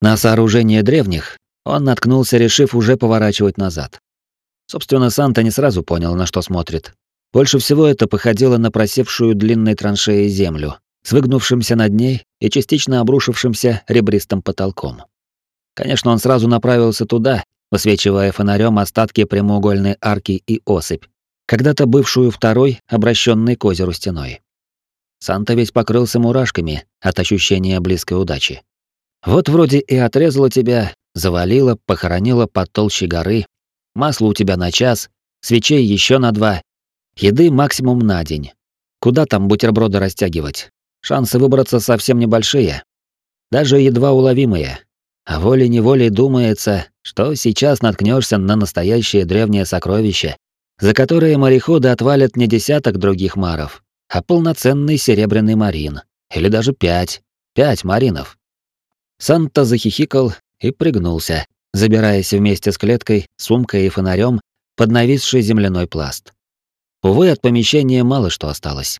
На сооружение древних он наткнулся, решив уже поворачивать назад. Собственно, Санта не сразу понял, на что смотрит. Больше всего это походило на просевшую длинной траншеей землю, с выгнувшимся над ней и частично обрушившимся ребристым потолком. Конечно, он сразу направился туда, высвечивая фонарем остатки прямоугольной арки и осыпь, когда-то бывшую второй, обращенной к озеру стеной. Санта весь покрылся мурашками от ощущения близкой удачи. Вот вроде и отрезала тебя, завалила, похоронила под толще горы, масло у тебя на час, свечей еще на два, еды максимум на день. Куда там бутерброды растягивать? Шансы выбраться совсем небольшие, даже едва уловимые. А волей-неволей думается, что сейчас наткнешься на настоящее древнее сокровище, за которое мореходы отвалят не десяток других маров, а полноценный серебряный марин. Или даже пять. Пять маринов. Санта захихикал и пригнулся, забираясь вместе с клеткой, сумкой и фонарем под нависший земляной пласт. Увы, от помещения мало что осталось.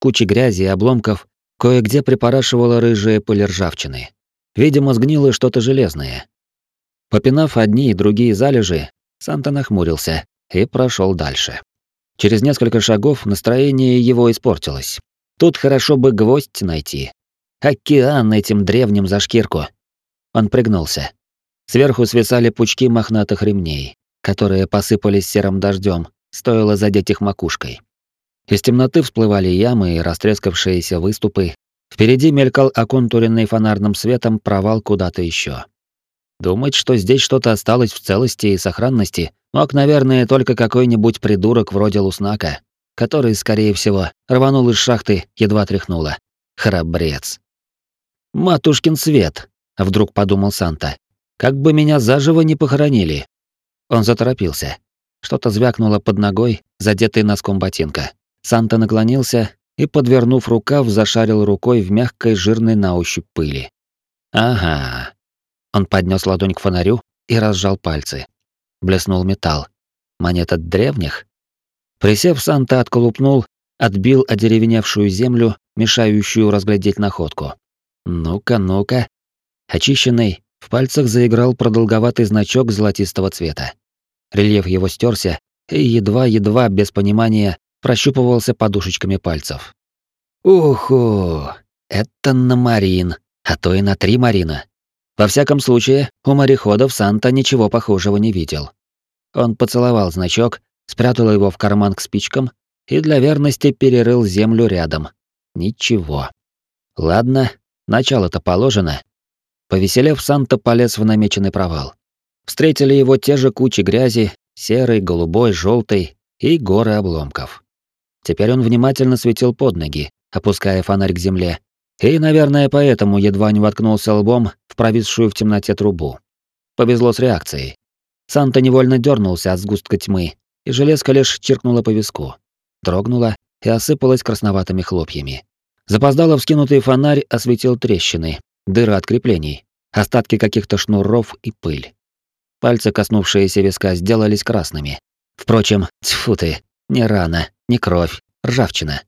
Куча грязи и обломков кое-где припорашивала рыжие пыль ржавчины. Видимо, сгнило что-то железное. Попинав одни и другие залежи, Санта нахмурился и прошел дальше. Через несколько шагов настроение его испортилось. Тут хорошо бы гвоздь найти. Океан этим древним за шкирку. Он пригнулся. Сверху свисали пучки мохнатых ремней, которые посыпались серым дождем, стоило задеть их макушкой. Из темноты всплывали ямы и растрескавшиеся выступы. Впереди мелькал оконтуренный фонарным светом провал куда-то еще. Думать, что здесь что-то осталось в целости и сохранности, мог, наверное, только какой-нибудь придурок вроде Луснака, который, скорее всего, рванул из шахты, едва тряхнуло. Храбрец. «Матушкин свет», — вдруг подумал Санта. «Как бы меня заживо не похоронили». Он заторопился. Что-то звякнуло под ногой, задетый носком ботинка. Санта наклонился и, подвернув рукав, зашарил рукой в мягкой, жирной на ощупь пыли. «Ага, он поднес ладонь к фонарю и разжал пальцы. Блеснул металл. Монета древних? Присев, Санта отколупнул, отбил одеревеневшую землю, мешающую разглядеть находку. Ну-ка, ну-ка. Очищенный, в пальцах заиграл продолговатый значок золотистого цвета. Рельеф его стерся и едва-едва, без понимания, прощупывался подушечками пальцев. Уху! Это на марин, а то и на три марина. Во всяком случае, у мореходов Санта ничего похожего не видел. Он поцеловал значок, спрятал его в карман к спичкам и для верности перерыл землю рядом. Ничего. Ладно, начало-то положено. Повеселев, Санта полез в намеченный провал. Встретили его те же кучи грязи, серый, голубой, желтый и горы обломков. Теперь он внимательно светил под ноги, опуская фонарь к земле, и, наверное, поэтому едва не воткнулся лбом в провисшую в темноте трубу. Повезло с реакцией. Санта невольно дернулся от сгустка тьмы, и железка лишь чиркнула по виску. Дрогнула и осыпалась красноватыми хлопьями. Запоздало вскинутый фонарь осветил трещины, дыры от креплений, остатки каких-то шнуров и пыль. Пальцы, коснувшиеся виска, сделались красными. Впрочем, тьфу ты, не рана, не кровь, ржавчина.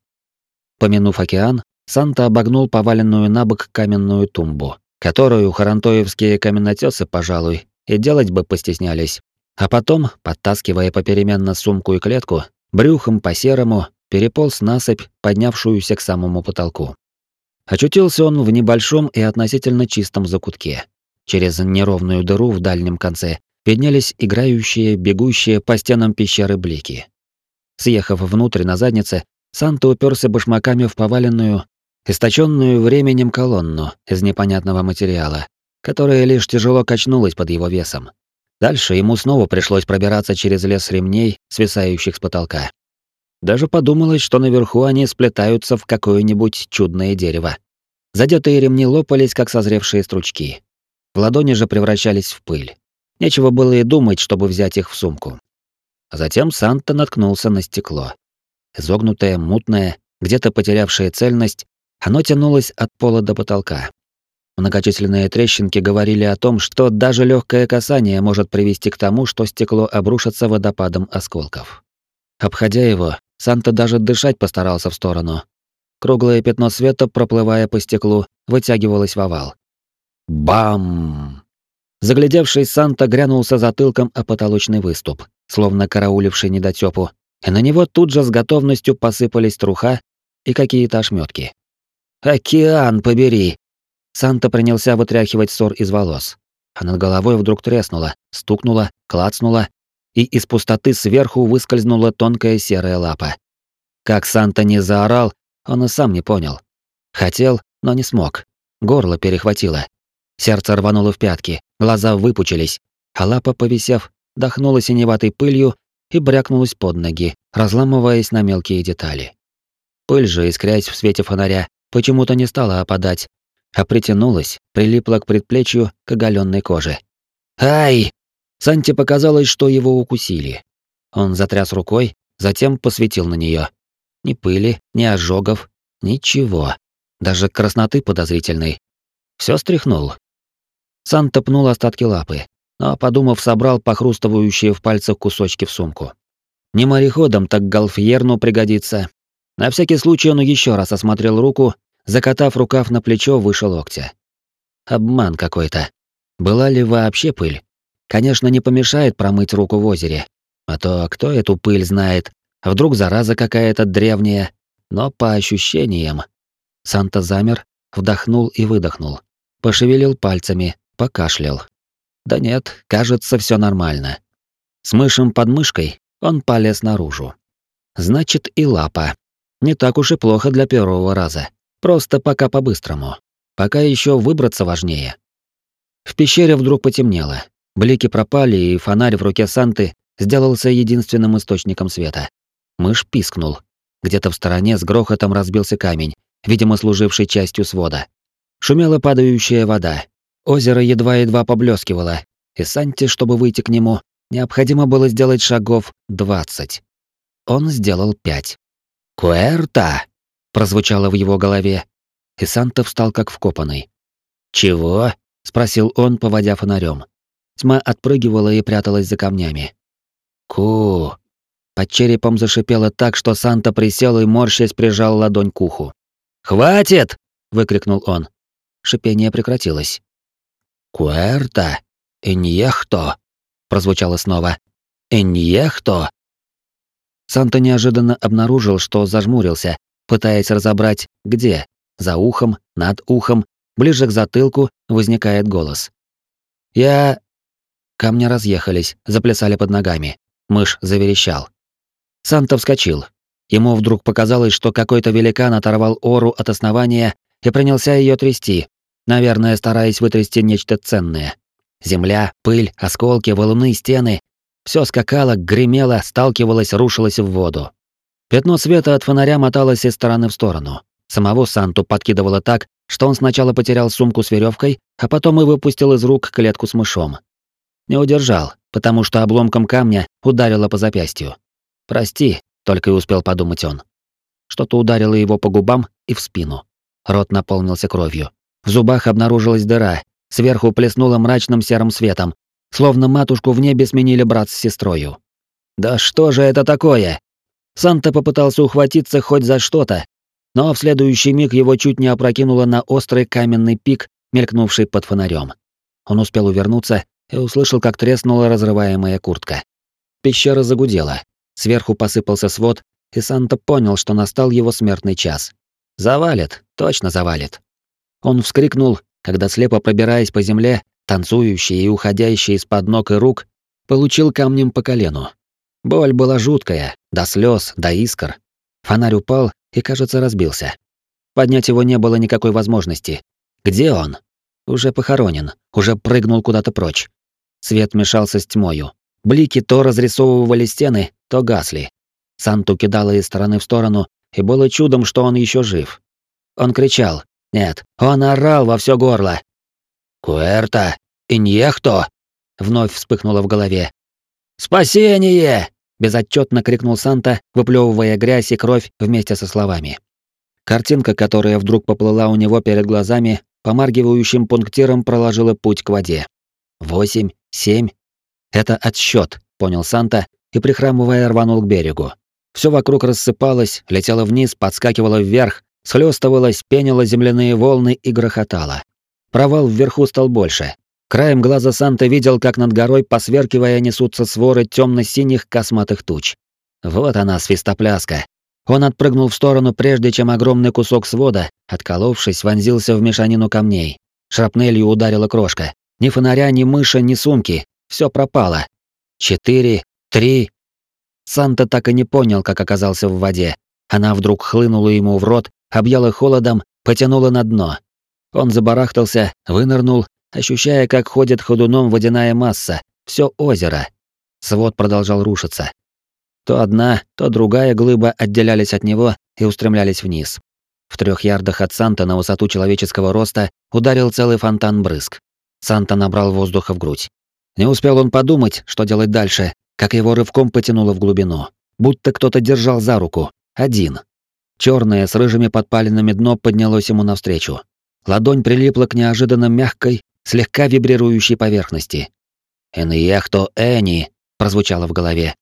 Помянув океан, Санта обогнул поваленную на бок каменную тумбу, которую харантоевские каменотесы, пожалуй, и делать бы постеснялись. А потом, подтаскивая попеременно сумку и клетку, брюхом по серому переполз насыпь, поднявшуюся к самому потолку. Очутился он в небольшом и относительно чистом закутке. Через неровную дыру в дальнем конце виднелись играющие, бегущие по стенам пещеры блики. Съехав внутрь на заднице, Санта уперся башмаками в поваленную, источенную временем колонну из непонятного материала, которая лишь тяжело качнулась под его весом. Дальше ему снова пришлось пробираться через лес ремней, свисающих с потолка. Даже подумалось, что наверху они сплетаются в какое-нибудь чудное дерево. Задетые ремни лопались, как созревшие стручки. В ладони же превращались в пыль. Нечего было и думать, чтобы взять их в сумку. А затем Санта наткнулся на стекло. Изогнутое, мутное, где-то потерявшее цельность, оно тянулось от пола до потолка. Многочисленные трещинки говорили о том, что даже легкое касание может привести к тому, что стекло обрушится водопадом осколков. Обходя его, Санта даже дышать постарался в сторону. Круглое пятно света, проплывая по стеклу, вытягивалось в овал. Бам! Заглядевшись, Санта грянулся затылком о потолочный выступ, словно карауливший недотёпу, и на него тут же с готовностью посыпались труха и какие-то ошметки. «Океан побери!» Санта принялся вытряхивать ссор из волос, а над головой вдруг треснуло, стукнуло, клацнуло, и из пустоты сверху выскользнула тонкая серая лапа. Как Санта не заорал, он и сам не понял. Хотел, но не смог. Горло перехватило. Сердце рвануло в пятки, глаза выпучились, а лапа, повисев, дохнула синеватой пылью и брякнулась под ноги, разламываясь на мелкие детали. Пыль же, искрясь в свете фонаря, почему-то не стала опадать, а притянулась, прилипла к предплечью, к оголенной коже. «Ай!» Санте показалось, что его укусили. Он затряс рукой, затем посветил на нее. Ни пыли, ни ожогов, ничего. Даже красноты подозрительной. Все стряхнул. Санта пнул остатки лапы, но, подумав, собрал похрустывающие в пальцах кусочки в сумку. Не мореходом, так галфьерну пригодится. На всякий случай он еще раз осмотрел руку, закатав рукав на плечо выше локтя. Обман какой-то. Была ли вообще пыль? Конечно, не помешает промыть руку в озере. А то кто эту пыль знает? Вдруг зараза какая-то древняя? Но по ощущениям... Санта замер, вдохнул и выдохнул. Пошевелил пальцами, покашлял. Да нет, кажется, все нормально. С мышем под мышкой он полез наружу. Значит, и лапа. Не так уж и плохо для первого раза. Просто пока по-быстрому. Пока еще выбраться важнее. В пещере вдруг потемнело. Блики пропали, и фонарь в руке Санты сделался единственным источником света. Мышь пискнул. Где-то в стороне с грохотом разбился камень, видимо, служивший частью свода. Шумела падающая вода, Озеро едва-едва поблескивало, и Санте, чтобы выйти к нему, необходимо было сделать шагов двадцать. Он сделал пять. «Куэрта!» — прозвучало в его голове, и Санта встал как вкопанный. «Чего?» — спросил он, поводя фонарем. Тьма отпрыгивала и пряталась за камнями. «Ку!» Под черепом зашипело так, что Санта присел и морщась прижал ладонь к уху. «Хватит!» — выкрикнул он. Шипение прекратилось. «Куэрта? Эньехто?» прозвучало снова. «Эньехто?» Санта неожиданно обнаружил, что зажмурился, пытаясь разобрать, где, за ухом, над ухом, ближе к затылку, возникает голос. «Я...» Камни разъехались, заплясали под ногами. Мышь заверещал. Санта вскочил. Ему вдруг показалось, что какой-то великан оторвал ору от основания и принялся ее трясти, наверное, стараясь вытрясти нечто ценное. Земля, пыль, осколки, валуны, стены — все скакало, гремело, сталкивалось, рушилось в воду. Пятно света от фонаря моталось из стороны в сторону. Самого Санту подкидывало так, что он сначала потерял сумку с веревкой, а потом и выпустил из рук клетку с мышом. Не удержал, потому что обломком камня ударило по запястью. «Прости», — только и успел подумать он. Что-то ударило его по губам и в спину. Рот наполнился кровью. В зубах обнаружилась дыра, сверху плеснула мрачным серым светом, словно матушку в небе сменили брат с сестрою. «Да что же это такое?» Санта попытался ухватиться хоть за что-то, но в следующий миг его чуть не опрокинуло на острый каменный пик, мелькнувший под фонарем. Он успел увернуться и услышал, как треснула разрываемая куртка. Пещера загудела. Сверху посыпался свод, и Санта понял, что настал его смертный час. Завалит, точно завалит. Он вскрикнул, когда слепо пробираясь по земле, танцующий и уходящий из-под ног и рук, получил камнем по колену. Боль была жуткая, до слез, до искр. Фонарь упал и, кажется, разбился. Поднять его не было никакой возможности. Где он? Уже похоронен, уже прыгнул куда-то прочь. Свет мешался с тьмою. Блики то разрисовывали стены, то гасли. Санту кидало из стороны в сторону, и было чудом, что он еще жив. Он кричал, нет, он орал во все горло. «Куэрта! Иньехто!» Вновь вспыхнуло в голове. «Спасение!» — безотчетно крикнул Санта, выплевывая грязь и кровь вместе со словами. Картинка, которая вдруг поплыла у него перед глазами, помаргивающим пунктиром проложила путь к воде. Восемь, семь. Это отсчет, понял Санта и, прихрамывая, рванул к берегу. Все вокруг рассыпалось, летело вниз, подскакивало вверх, схлёстывалась, пенила земляные волны и грохотала. провал вверху стал больше. Краем глаза Санта видел, как над горой, посверкивая, несутся своры темно-синих косматых туч. Вот она, свистопляска. Он отпрыгнул в сторону, прежде чем огромный кусок свода, отколовшись, вонзился в мешанину камней. Шрапнелью ударила крошка. Ни фонаря, ни мыши, ни сумки. Все пропало. Четыре, три. Санта так и не понял, как оказался в воде. Она вдруг хлынула ему в рот, объяла холодом, потянула на дно. Он забарахтался, вынырнул, ощущая, как ходит ходуном водяная масса, все озеро. Свод продолжал рушиться. То одна, то другая глыба отделялись от него и устремлялись вниз. В трех ярдах от Санта на высоту человеческого роста ударил целый фонтан брызг. Санта набрал воздуха в грудь. Не успел он подумать, что делать дальше, как его рывком потянуло в глубину. Будто кто-то держал за руку. Один. Черное с рыжими подпалинами дно поднялось ему навстречу. Ладонь прилипла к неожиданно мягкой, слегка вибрирующей поверхности. «Эньехто Эни!» прозвучало в голове.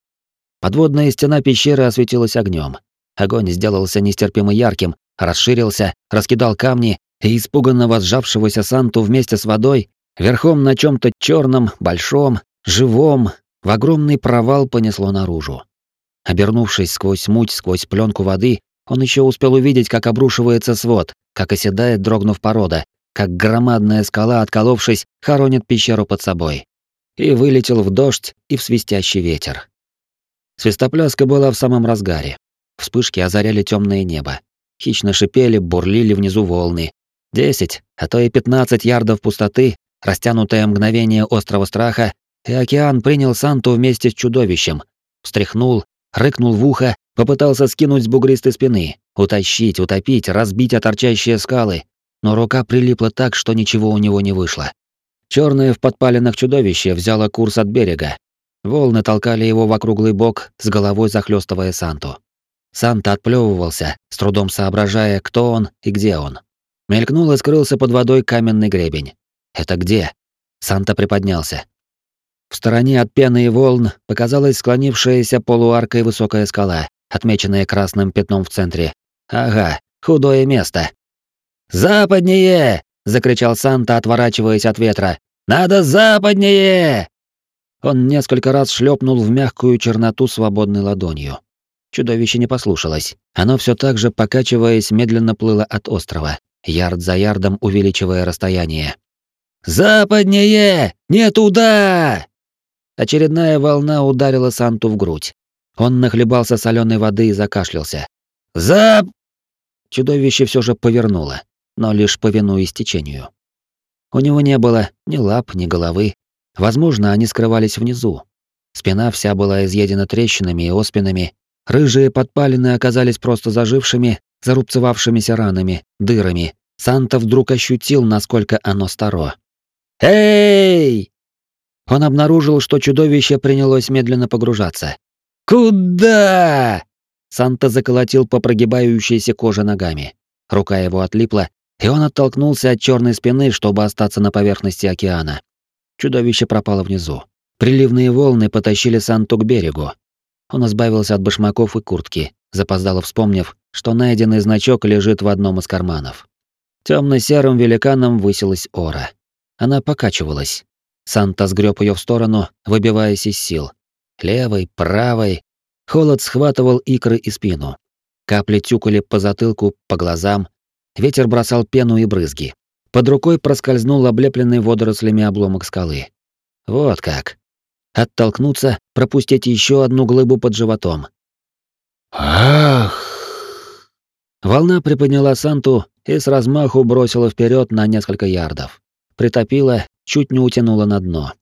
Подводная стена пещеры осветилась огнем. Огонь сделался нестерпимо ярким, расширился, раскидал камни, и испуганно возжавшегося Санту вместе с водой, верхом на чем то черном, большом, живом, в огромный провал понесло наружу. Обернувшись сквозь муть, сквозь пленку воды, он еще успел увидеть, как обрушивается свод, как оседает, дрогнув порода, как громадная скала, отколовшись, хоронит пещеру под собой. И вылетел в дождь и в свистящий ветер. Свистопляска была в самом разгаре. Вспышки озаряли темное небо. Хищно шипели, бурлили внизу волны. Десять, а то и пятнадцать ярдов пустоты, растянутое мгновение острого страха, и океан принял Санту вместе с чудовищем. Встряхнул, рыкнул в ухо, попытался скинуть с бугристой спины, утащить, утопить, разбить оторчащие скалы, но рука прилипла так, что ничего у него не вышло. Черное в подпалинах чудовище взяло курс от берега. Волны толкали его в округлый бок, с головой захлестывая Санту. Санта отплевывался, с трудом соображая, кто он и где он. Мелькнул и скрылся под водой каменный гребень. Это где? Санта приподнялся. В стороне от пены и волн показалась склонившаяся полуаркой высокая скала, отмеченная красным пятном в центре. Ага, худое место. «Западнее!» — закричал Санта, отворачиваясь от ветра. «Надо западнее!» Он несколько раз шлепнул в мягкую черноту свободной ладонью. Чудовище не послушалось. Оно все так же, покачиваясь, медленно плыло от острова, ярд за ярдом увеличивая расстояние. «Западнее! Не туда!» Очередная волна ударила Санту в грудь. Он нахлебался соленой воды и закашлялся. «Зап!» Чудовище все же повернуло, но лишь повинуясь течению. У него не было ни лап, ни головы. Возможно, они скрывались внизу. Спина вся была изъедена трещинами и оспинами, Рыжие подпалины оказались просто зажившими, зарубцевавшимися ранами, дырами. Санта вдруг ощутил, насколько оно старо. «Эй!» Он обнаружил, что чудовище принялось медленно погружаться. «Куда?» Санта заколотил по прогибающейся коже ногами. Рука его отлипла, и он оттолкнулся от черной спины, чтобы остаться на поверхности океана. Чудовище пропало внизу. Приливные волны потащили Санту к берегу, он избавился от башмаков и куртки, запоздало вспомнив, что найденный значок лежит в одном из карманов. Темно-серым великаном высилась ора. Она покачивалась. Санта сгреб ее в сторону, выбиваясь из сил. Левой, правой. Холод схватывал икры и спину. Капли тюкали по затылку, по глазам. Ветер бросал пену и брызги. Под рукой проскользнул облепленный водорослями обломок скалы. Вот как. Оттолкнуться, пропустить еще одну глыбу под животом. Ах! Волна приподняла Санту и с размаху бросила вперед на несколько ярдов. Притопила, чуть не утянула на дно.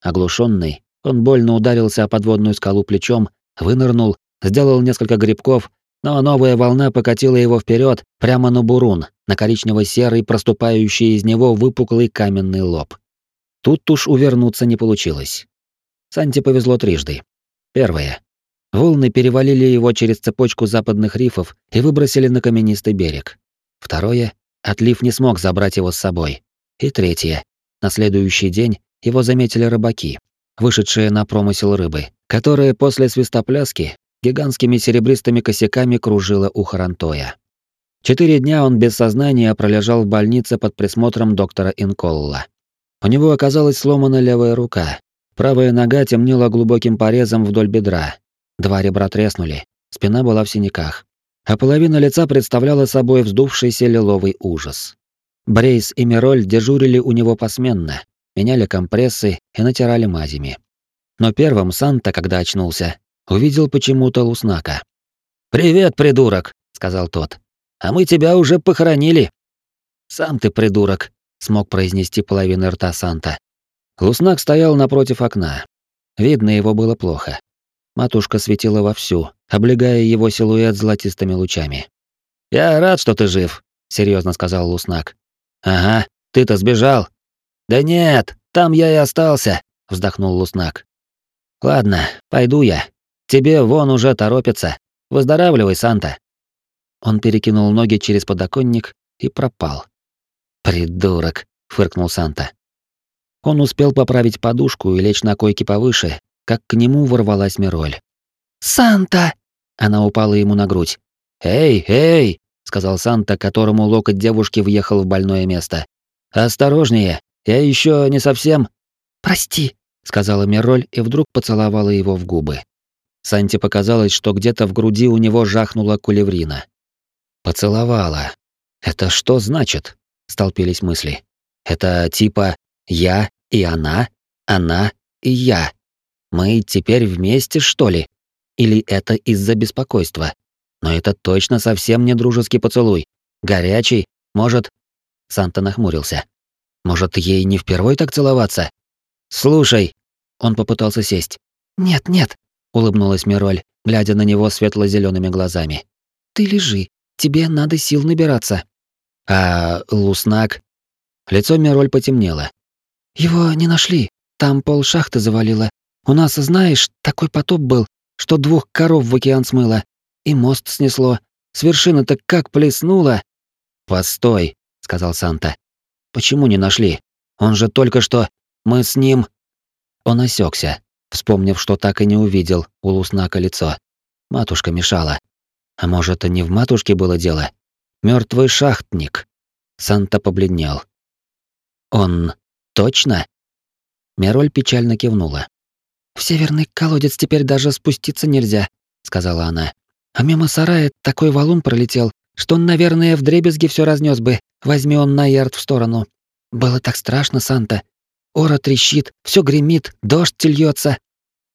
Оглушенный, он больно ударился о подводную скалу плечом, вынырнул, сделал несколько грибков, но новая волна покатила его вперед прямо на бурун, на коричнево-серый, проступающий из него выпуклый каменный лоб. Тут уж увернуться не получилось. Санте повезло трижды. Первое. Волны перевалили его через цепочку западных рифов и выбросили на каменистый берег. Второе. Отлив не смог забрать его с собой. И третье. На следующий день его заметили рыбаки, вышедшие на промысел рыбы, которая после свистопляски гигантскими серебристыми косяками кружила у Харантоя. Четыре дня он без сознания пролежал в больнице под присмотром доктора Инколла. У него оказалась сломана левая рука. Правая нога темнела глубоким порезом вдоль бедра. Два ребра треснули, спина была в синяках. А половина лица представляла собой вздувшийся лиловый ужас. Брейс и Мироль дежурили у него посменно, меняли компрессы и натирали мазями. Но первым Санта, когда очнулся, увидел почему-то Луснака. «Привет, придурок!» — сказал тот. А мы тебя уже похоронили. Сам ты придурок, смог произнести половину рта Санта. Луснак стоял напротив окна. Видно его было плохо. Матушка светила вовсю, облегая его силуэт золотистыми лучами. «Я рад, что ты жив», — серьезно сказал Луснак. «Ага, ты-то сбежал». «Да нет, там я и остался», — вздохнул Луснак. «Ладно, пойду я. Тебе вон уже торопится. Выздоравливай, Санта». Он перекинул ноги через подоконник и пропал. «Придурок», — фыркнул Санта. Он успел поправить подушку и лечь на койке повыше, как к нему ворвалась Мироль. «Санта!» Она упала ему на грудь. «Эй, эй!» — сказал Санта, которому локоть девушки въехал в больное место. «Осторожнее, я еще не совсем...» «Прости», — сказала Мироль и вдруг поцеловала его в губы. Санте показалось, что где-то в груди у него жахнула кулеврина. Поцеловала. Это что значит? Столпились мысли. Это типа я и она, она и я. Мы теперь вместе, что ли? Или это из-за беспокойства? Но это точно совсем не дружеский поцелуй. Горячий, может... Санта нахмурился. Может, ей не впервой так целоваться? Слушай, он попытался сесть. Нет, нет, улыбнулась Мироль, глядя на него светло зелеными глазами. Ты лежи, Тебе надо сил набираться. А Луснак? Лицо Мироль потемнело. Его не нашли. Там пол шахты завалило. У нас, знаешь, такой потоп был, что двух коров в океан смыло. И мост снесло. С вершины-то как плеснуло. Постой, сказал Санта. Почему не нашли? Он же только что... Мы с ним... Он осекся, вспомнив, что так и не увидел у Луснака лицо. Матушка мешала. А может, и не в матушке было дело? Мертвый шахтник. Санта побледнел. Он точно? Мероль печально кивнула. В северный колодец теперь даже спуститься нельзя, сказала она. А мимо сарая такой валун пролетел, что он, наверное, в дребезги все разнес бы. Возьми он на ярд в сторону. Было так страшно, Санта. Ора трещит, все гремит, дождь льется.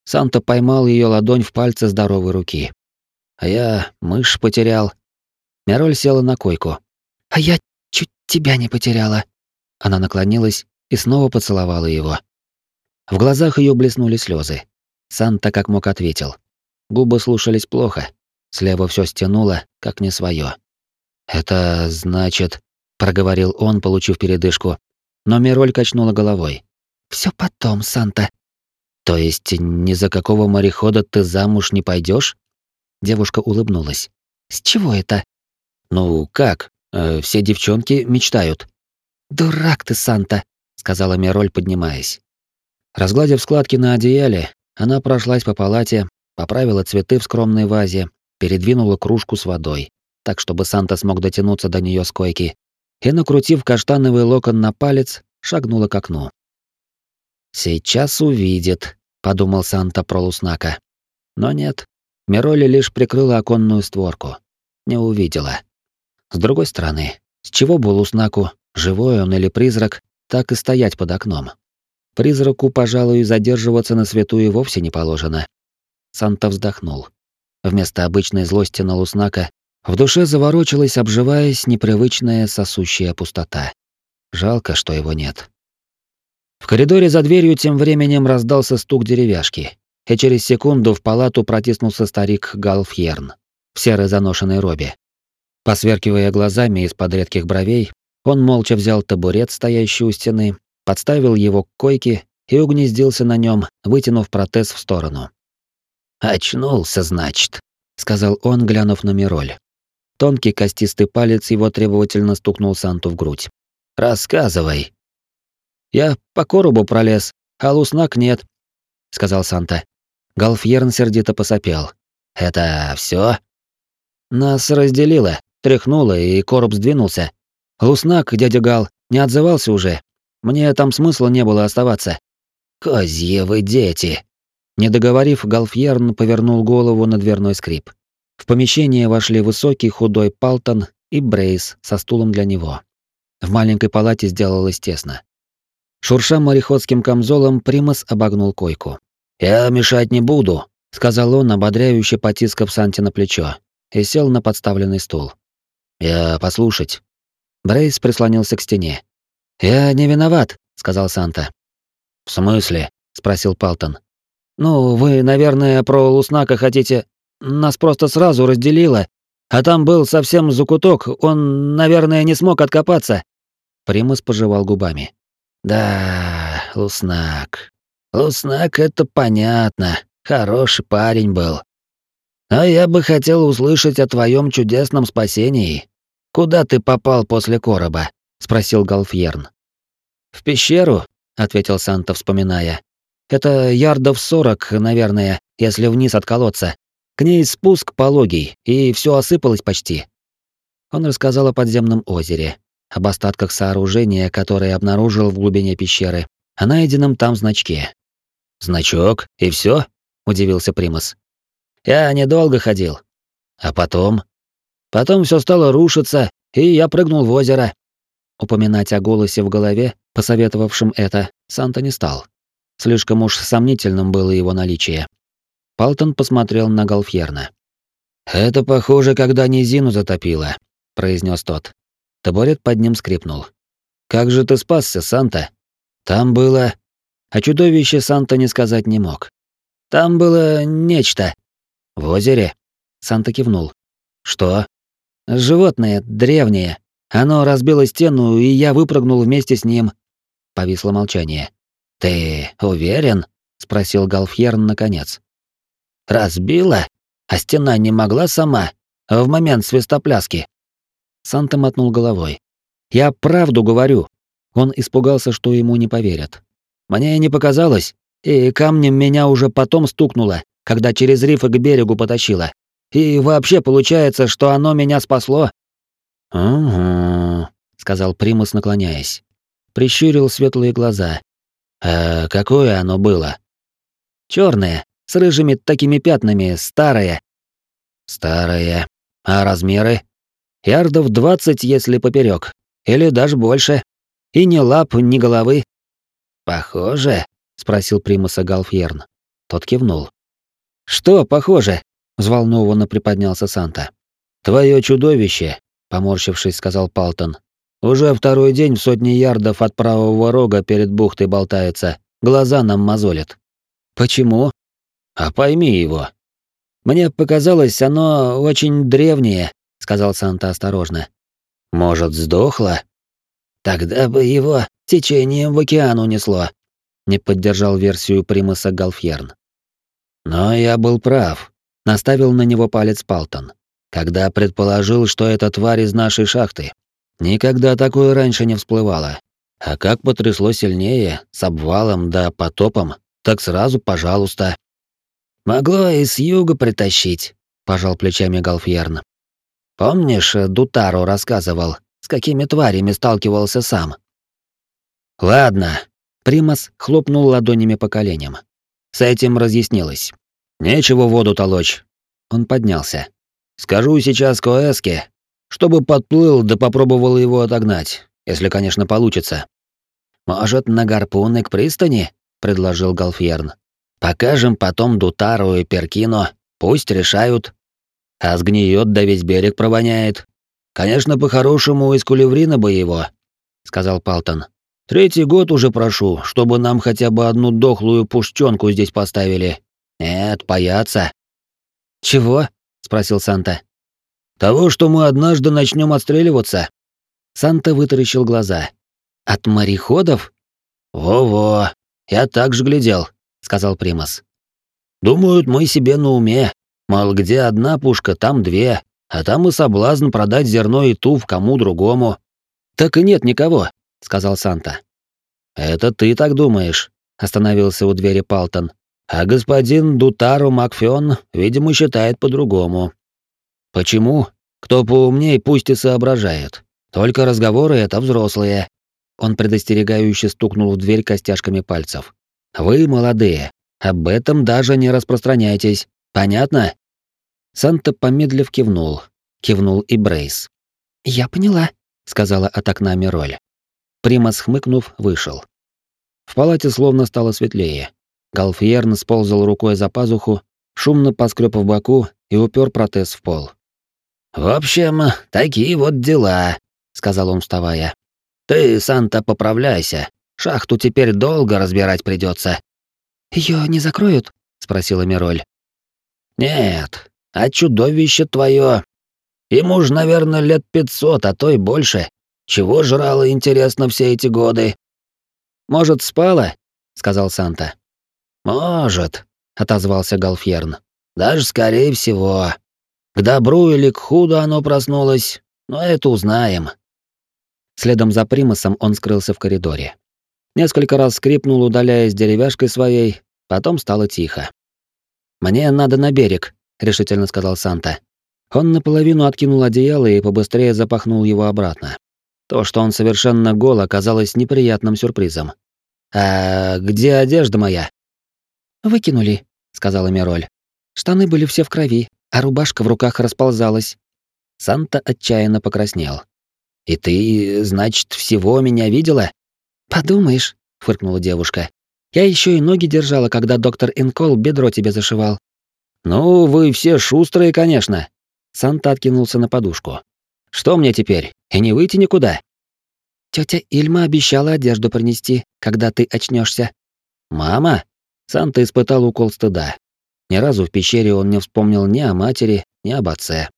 Санта поймал ее ладонь в пальце здоровой руки. А я мышь потерял. Мироль села на койку. А я чуть тебя не потеряла. Она наклонилась и снова поцеловала его. В глазах ее блеснули слезы. Санта как мог ответил. Губы слушались плохо. Слева все стянуло, как не свое. Это значит, проговорил он, получив передышку. Но Мироль качнула головой. Все потом, Санта. То есть ни за какого морехода ты замуж не пойдешь? Девушка улыбнулась. С чего это? Ну, как? Э, все девчонки мечтают. Дурак ты, Санта, сказала Мироль, поднимаясь. Разгладив складки на одеяле, она прошлась по палате, поправила цветы в скромной вазе, передвинула кружку с водой, так чтобы Санта смог дотянуться до нее с койки, и, накрутив каштановый локон на палец, шагнула к окну. «Сейчас увидит», — подумал Санта про Луснака. Но нет, Мироли лишь прикрыла оконную створку. Не увидела. С другой стороны, с чего бы Луснаку, живой он или призрак, так и стоять под окном? Призраку, пожалуй, задерживаться на свету и вовсе не положено. Санта вздохнул. Вместо обычной злости на Луснака в душе заворочилась, обживаясь, непривычная сосущая пустота. Жалко, что его нет. В коридоре за дверью тем временем раздался стук деревяшки, и через секунду в палату протиснулся старик Галфьерн в серой заношенной робе. Посверкивая глазами из-под редких бровей, он молча взял табурет, стоящий у стены, подставил его к койке и угнездился на нем, вытянув протез в сторону. «Очнулся, значит», — сказал он, глянув на Мироль. Тонкий костистый палец его требовательно стукнул Санту в грудь. «Рассказывай». «Я по коробу пролез, а луснак нет», — сказал Санта. Галфьерн сердито посопел. «Это все? «Нас разделило. тряхнуло, и короб сдвинулся. Луснак, дядя Гал, не отзывался уже. Мне там смысла не было оставаться. Козье вы дети. Не договорив, Галфьерн повернул голову на дверной скрип. В помещение вошли высокий худой Палтон и Брейс со стулом для него. В маленькой палате сделалось тесно. Шурша мореходским камзолом, Примас обогнул койку. «Я мешать не буду», — сказал он, ободряюще потискав Санти на плечо, и сел на подставленный стул. «Я послушать». Брейс прислонился к стене. «Я не виноват», — сказал Санта. «В смысле?» — спросил Палтон. «Ну, вы, наверное, про Луснака хотите... Нас просто сразу разделило, а там был совсем закуток, он, наверное, не смог откопаться». Примус пожевал губами. «Да, Луснак. Луснак — это понятно. Хороший парень был. А я бы хотел услышать о твоем чудесном спасении. Куда ты попал после короба?» — спросил Галфьерн. «В пещеру», — ответил Санта, вспоминая. «Это ярдов сорок, наверное, если вниз от колодца. К ней спуск пологий, и все осыпалось почти». Он рассказал о подземном озере, об остатках сооружения, которое обнаружил в глубине пещеры, о найденном там значке. «Значок? И все? удивился Примас. «Я недолго ходил. А потом?» «Потом все стало рушиться, и я прыгнул в озеро». Упоминать о голосе в голове, посоветовавшем это, Санта не стал. Слишком уж сомнительным было его наличие. Палтон посмотрел на Галфьерна. «Это похоже, когда низину затопило», — произнес тот. Табурет под ним скрипнул. «Как же ты спасся, Санта?» «Там было...» А чудовище Санта не сказать не мог. «Там было нечто». «В озере?» Санта кивнул. «Что?» «Животное, древнее. Оно разбило стену, и я выпрыгнул вместе с ним». Повисло молчание. «Ты уверен?» — спросил Галфьерн наконец. «Разбила? А стена не могла сама? В момент свистопляски?» Санта мотнул головой. «Я правду говорю». Он испугался, что ему не поверят. «Мне не показалось, и камнем меня уже потом стукнуло, когда через рифы к берегу потащило. И вообще получается, что оно меня спасло». «Угу», — сказал Примус, наклоняясь. Прищурил светлые глаза. «А какое оно было?» Черное, с рыжими такими пятнами, старое». «Старое. А размеры?» Ярдов двадцать, если поперек, или даже больше. И ни лап, ни головы. Похоже? спросил Примуса Галфьерн. Тот кивнул. Что похоже? взволнованно приподнялся Санта. Твое чудовище, поморщившись, сказал Палтон. Уже второй день в сотни ярдов от правого рога перед бухтой болтается. Глаза нам мозолят. Почему? А пойми его. Мне показалось, оно очень древнее, сказал Санта осторожно. Может, сдохла? Тогда бы его течением в океан унесло, не поддержал версию Примаса Галфьерн. Но я был прав, наставил на него палец Палтон, когда предположил, что это тварь из нашей шахты. Никогда такое раньше не всплывало. А как потрясло сильнее, с обвалом да потопом, так сразу, пожалуйста. Могло и с юга притащить, пожал плечами Галфьерн. Помнишь, Дутаро рассказывал, с какими тварями сталкивался сам? Ладно, Примас хлопнул ладонями по коленям. С этим разъяснилось. Нечего воду толочь. Он поднялся. Скажу сейчас Коэске, чтобы подплыл да попробовал его отогнать, если, конечно, получится. Может, на гарпуны к пристани? предложил Галфьерн. Покажем потом Дутару и Перкино, пусть решают, а сгниет, да весь берег провоняет. Конечно, по-хорошему из кулеврина бы его, сказал Палтон. Третий год уже прошу, чтобы нам хотя бы одну дохлую пушченку здесь поставили. Нет, боятся. Чего? спросил Санта. Того, что мы однажды начнем отстреливаться. Санта вытаращил глаза. От мореходов? Во-во, я так же глядел, сказал Примас. Думают, мы себе на уме, Мол, где одна пушка, там две, а там и соблазн продать зерно и туф кому другому. Так и нет никого, сказал Санта. Это ты так думаешь, остановился у двери Палтон. А господин Дутару Макфион, видимо, считает по-другому. Почему? Кто поумней, пусть и соображает. Только разговоры — это взрослые». Он предостерегающе стукнул в дверь костяшками пальцев. «Вы, молодые, об этом даже не распространяйтесь. Понятно?» Санта, помедлив, кивнул. Кивнул и Брейс. «Я поняла», — сказала от окна Мироль. Примас, хмыкнув, вышел. В палате словно стало светлее. Галфьерн сползал рукой за пазуху, шумно поскреб в боку и упер протез в пол. «В общем, такие вот дела», — сказал он, вставая. «Ты, Санта, поправляйся. Шахту теперь долго разбирать придется. Ее не закроют?» — спросила Мироль. «Нет, а чудовище твое. Ему ж, наверное, лет пятьсот, а то и больше. Чего жрало, интересно, все эти годы?» «Может, спала?» — сказал Санта. «Может», — отозвался Галфьерн. «Даже скорее всего. К добру или к худу оно проснулось, но это узнаем». Следом за примасом он скрылся в коридоре. Несколько раз скрипнул, удаляясь деревяшкой своей, потом стало тихо. «Мне надо на берег», — решительно сказал Санта. Он наполовину откинул одеяло и побыстрее запахнул его обратно. То, что он совершенно гол, оказалось неприятным сюрпризом. «А где одежда моя?» «Выкинули», — сказала Мироль. «Штаны были все в крови, а рубашка в руках расползалась». Санта отчаянно покраснел. «И ты, значит, всего меня видела?» «Подумаешь», — фыркнула девушка. «Я еще и ноги держала, когда доктор Инкол бедро тебе зашивал». «Ну, вы все шустрые, конечно». Санта откинулся на подушку. «Что мне теперь? И не выйти никуда?» Тетя Ильма обещала одежду принести, когда ты очнешься. «Мама?» Санта испытал укол стыда. Ни разу в пещере он не вспомнил ни о матери, ни об отце.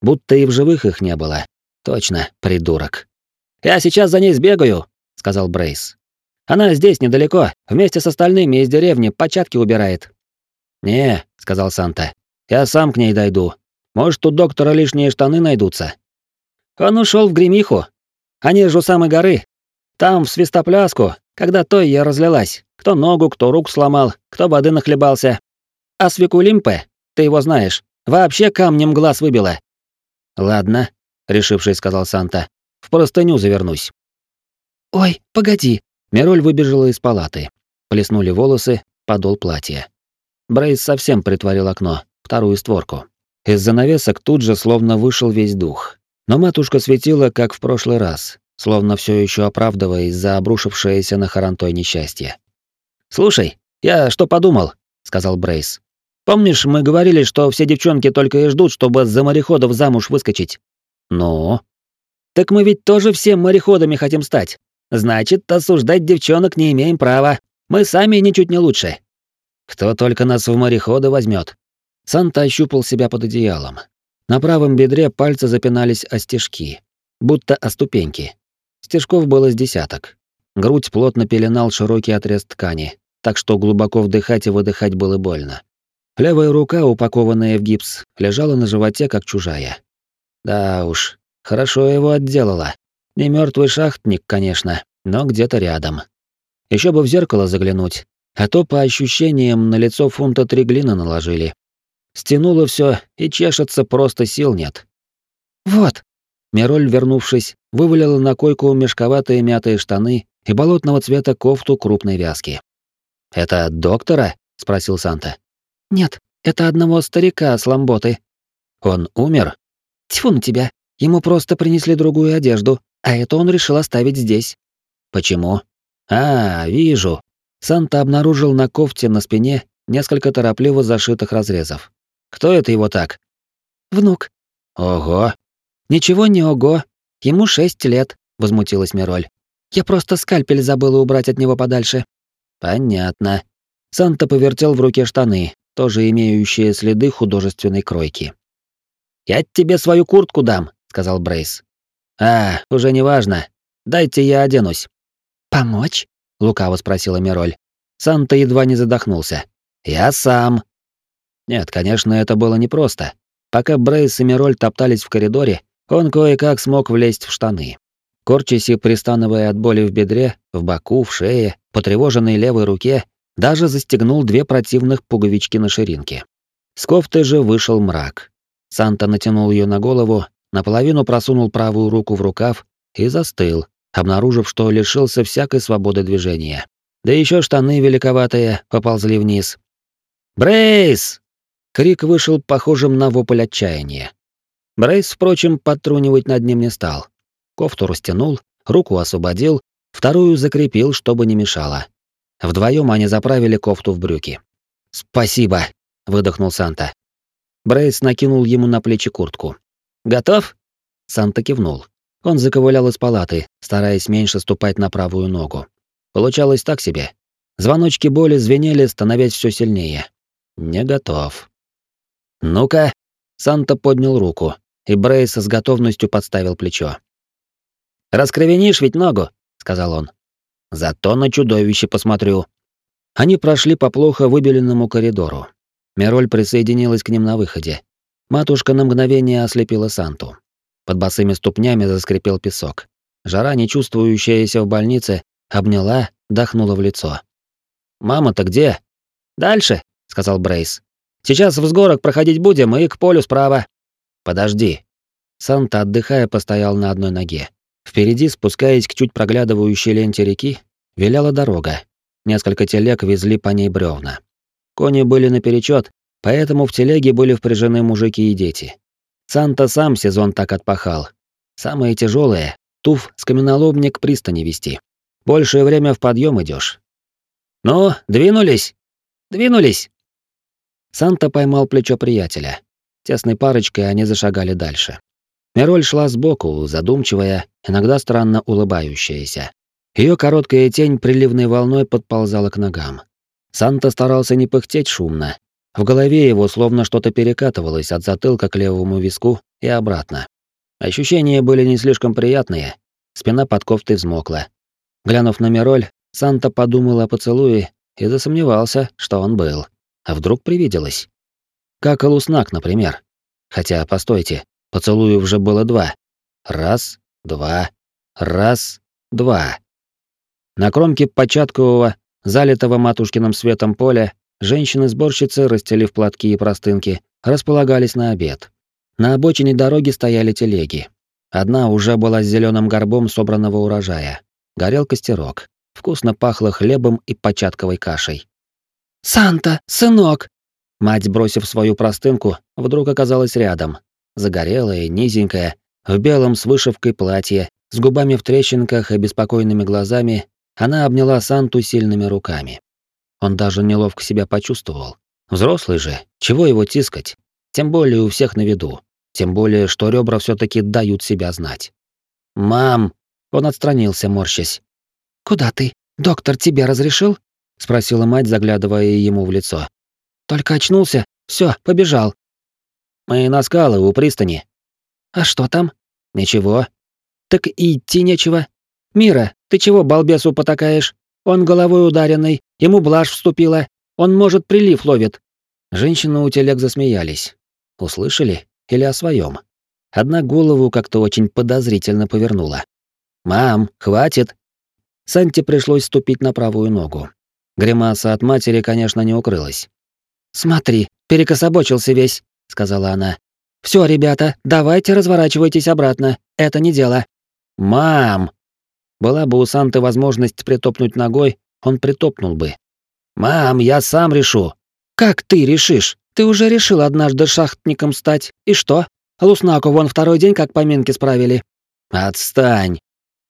Будто и в живых их не было. Точно, придурок. «Я сейчас за ней сбегаю», — сказал Брейс. «Она здесь, недалеко, вместе с остальными из деревни початки убирает». «Не», — сказал Санта, — «я сам к ней дойду. Может, у доктора лишние штаны найдутся». «Он ушел в гремиху. Они же у самой горы. Там, в свистопляску, когда той я разлилась. Кто ногу, кто руку сломал, кто воды нахлебался. А Свекулимпе, ты его знаешь, вообще камнем глаз выбила». «Ладно», — решивший сказал Санта, — «в простыню завернусь». «Ой, погоди!» Мироль выбежала из палаты. Плеснули волосы, подол платья. Брейс совсем притворил окно, вторую створку. Из занавесок тут же словно вышел весь дух. Но матушка светила, как в прошлый раз, словно все еще оправдываясь за обрушившееся на Харантой несчастье. «Слушай, я что подумал?» — сказал Брейс. «Помнишь, мы говорили, что все девчонки только и ждут, чтобы за мореходов замуж выскочить?» «Ну?» «Так мы ведь тоже все мореходами хотим стать. Значит, осуждать девчонок не имеем права. Мы сами ничуть не лучше. Кто только нас в мореходы возьмет. Санта ощупал себя под одеялом. На правом бедре пальцы запинались о стежки, будто о ступеньки. Стежков было с десяток. Грудь плотно пеленал широкий отрез ткани, так что глубоко вдыхать и выдыхать было больно. Левая рука, упакованная в гипс, лежала на животе, как чужая. Да уж, хорошо его отделала. Не мертвый шахтник, конечно, но где-то рядом. Еще бы в зеркало заглянуть, а то по ощущениям на лицо фунта три глины наложили. Стянуло все, и чешется просто сил нет. Вот. Мироль, вернувшись, вывалила на койку мешковатые мятые штаны и болотного цвета кофту крупной вязки. «Это доктора?» — спросил Санта. «Нет, это одного старика с ламботы». «Он умер?» «Тьфу на тебя. Ему просто принесли другую одежду, а это он решил оставить здесь. Почему? А, вижу. Санта обнаружил на кофте на спине несколько торопливо зашитых разрезов. Кто это его так? Внук. Ого. Ничего не ого. Ему шесть лет, возмутилась Мироль. Я просто скальпель забыла убрать от него подальше. Понятно. Санта повертел в руке штаны, тоже имеющие следы художественной кройки. «Я тебе свою куртку дам», — сказал Брейс. «А, уже не важно. Дайте я оденусь». «Помочь?» — лукаво спросила Мироль. Санта едва не задохнулся. «Я сам». Нет, конечно, это было непросто. Пока Брейс и Мироль топтались в коридоре, он кое-как смог влезть в штаны. Корчась и пристанывая от боли в бедре, в боку, в шее, потревоженной левой руке, даже застегнул две противных пуговички на ширинке. С кофты же вышел мрак. Санта натянул ее на голову, наполовину просунул правую руку в рукав и застыл, обнаружив, что лишился всякой свободы движения. Да еще штаны великоватые поползли вниз. «Брейс!» Крик вышел похожим на вопль отчаяния. Брейс, впрочем, подтрунивать над ним не стал. Кофту растянул, руку освободил, вторую закрепил, чтобы не мешало. Вдвоем они заправили кофту в брюки. «Спасибо», — выдохнул Санта. Брейс накинул ему на плечи куртку. «Готов?» Санта кивнул. Он заковылял из палаты, стараясь меньше ступать на правую ногу. Получалось так себе. Звоночки боли звенели, становясь все сильнее. Не готов. «Ну-ка!» Санта поднял руку, и Брейс с готовностью подставил плечо. «Раскровенишь ведь ногу», — сказал он. «Зато на чудовище посмотрю». Они прошли по плохо выбеленному коридору. Мероль присоединилась к ним на выходе. Матушка на мгновение ослепила Санту. Под босыми ступнями заскрипел песок. Жара, не чувствующаяся в больнице, обняла, дохнула в лицо. «Мама-то где?» «Дальше», — сказал Брейс. «Сейчас взгорок проходить будем и к полю справа». «Подожди». Санта, отдыхая, постоял на одной ноге. Впереди, спускаясь к чуть проглядывающей ленте реки, виляла дорога. Несколько телег везли по ней бревна. Кони были наперечет, поэтому в телеге были впряжены мужики и дети. Санта сам сезон так отпахал. Самое тяжелое — туф с каменоломни к пристани вести. Большее время в подъем идешь. «Ну, двинулись?» «Двинулись!» Санта поймал плечо приятеля. Тесной парочкой они зашагали дальше. Мероль шла сбоку, задумчивая, иногда странно улыбающаяся. Ее короткая тень приливной волной подползала к ногам. Санта старался не пыхтеть шумно. В голове его словно что-то перекатывалось от затылка к левому виску и обратно. Ощущения были не слишком приятные. Спина под кофтой взмокла. Глянув на Мероль, Санта подумал о поцелуе и засомневался, что он был. А вдруг привиделось? Как Алуснак, например. Хотя, постойте, поцелуев уже было два. Раз, два, раз, два. На кромке початкового, залитого матушкиным светом поля, женщины-сборщицы, расстелив платки и простынки, располагались на обед. На обочине дороги стояли телеги. Одна уже была с зеленым горбом собранного урожая. Горел костерок. Вкусно пахло хлебом и початковой кашей. «Санта, сынок!» Мать, бросив свою простынку, вдруг оказалась рядом. Загорелая, низенькая, в белом с вышивкой платье, с губами в трещинках и беспокойными глазами, она обняла Санту сильными руками. Он даже неловко себя почувствовал. Взрослый же, чего его тискать? Тем более у всех на виду. Тем более, что ребра все таки дают себя знать. «Мам!» Он отстранился, морщась. «Куда ты? Доктор тебе разрешил?» — спросила мать, заглядывая ему в лицо. «Только очнулся. Все, побежал». «Мы на скалы у пристани». «А что там?» «Ничего». «Так и идти нечего. Мира, ты чего балбесу потакаешь? Он головой ударенный, ему блажь вступила. Он, может, прилив ловит». Женщины у телег засмеялись. Услышали? Или о своем? Одна голову как-то очень подозрительно повернула. «Мам, хватит!» Санте пришлось ступить на правую ногу. Гримаса от матери, конечно, не укрылась. «Смотри, перекособочился весь», — сказала она. «Все, ребята, давайте разворачивайтесь обратно. Это не дело». «Мам!» Была бы у Санты возможность притопнуть ногой, он притопнул бы. «Мам, я сам решу». «Как ты решишь? Ты уже решил однажды шахтником стать. И что? Луснаку вон второй день как поминки справили». «Отстань!»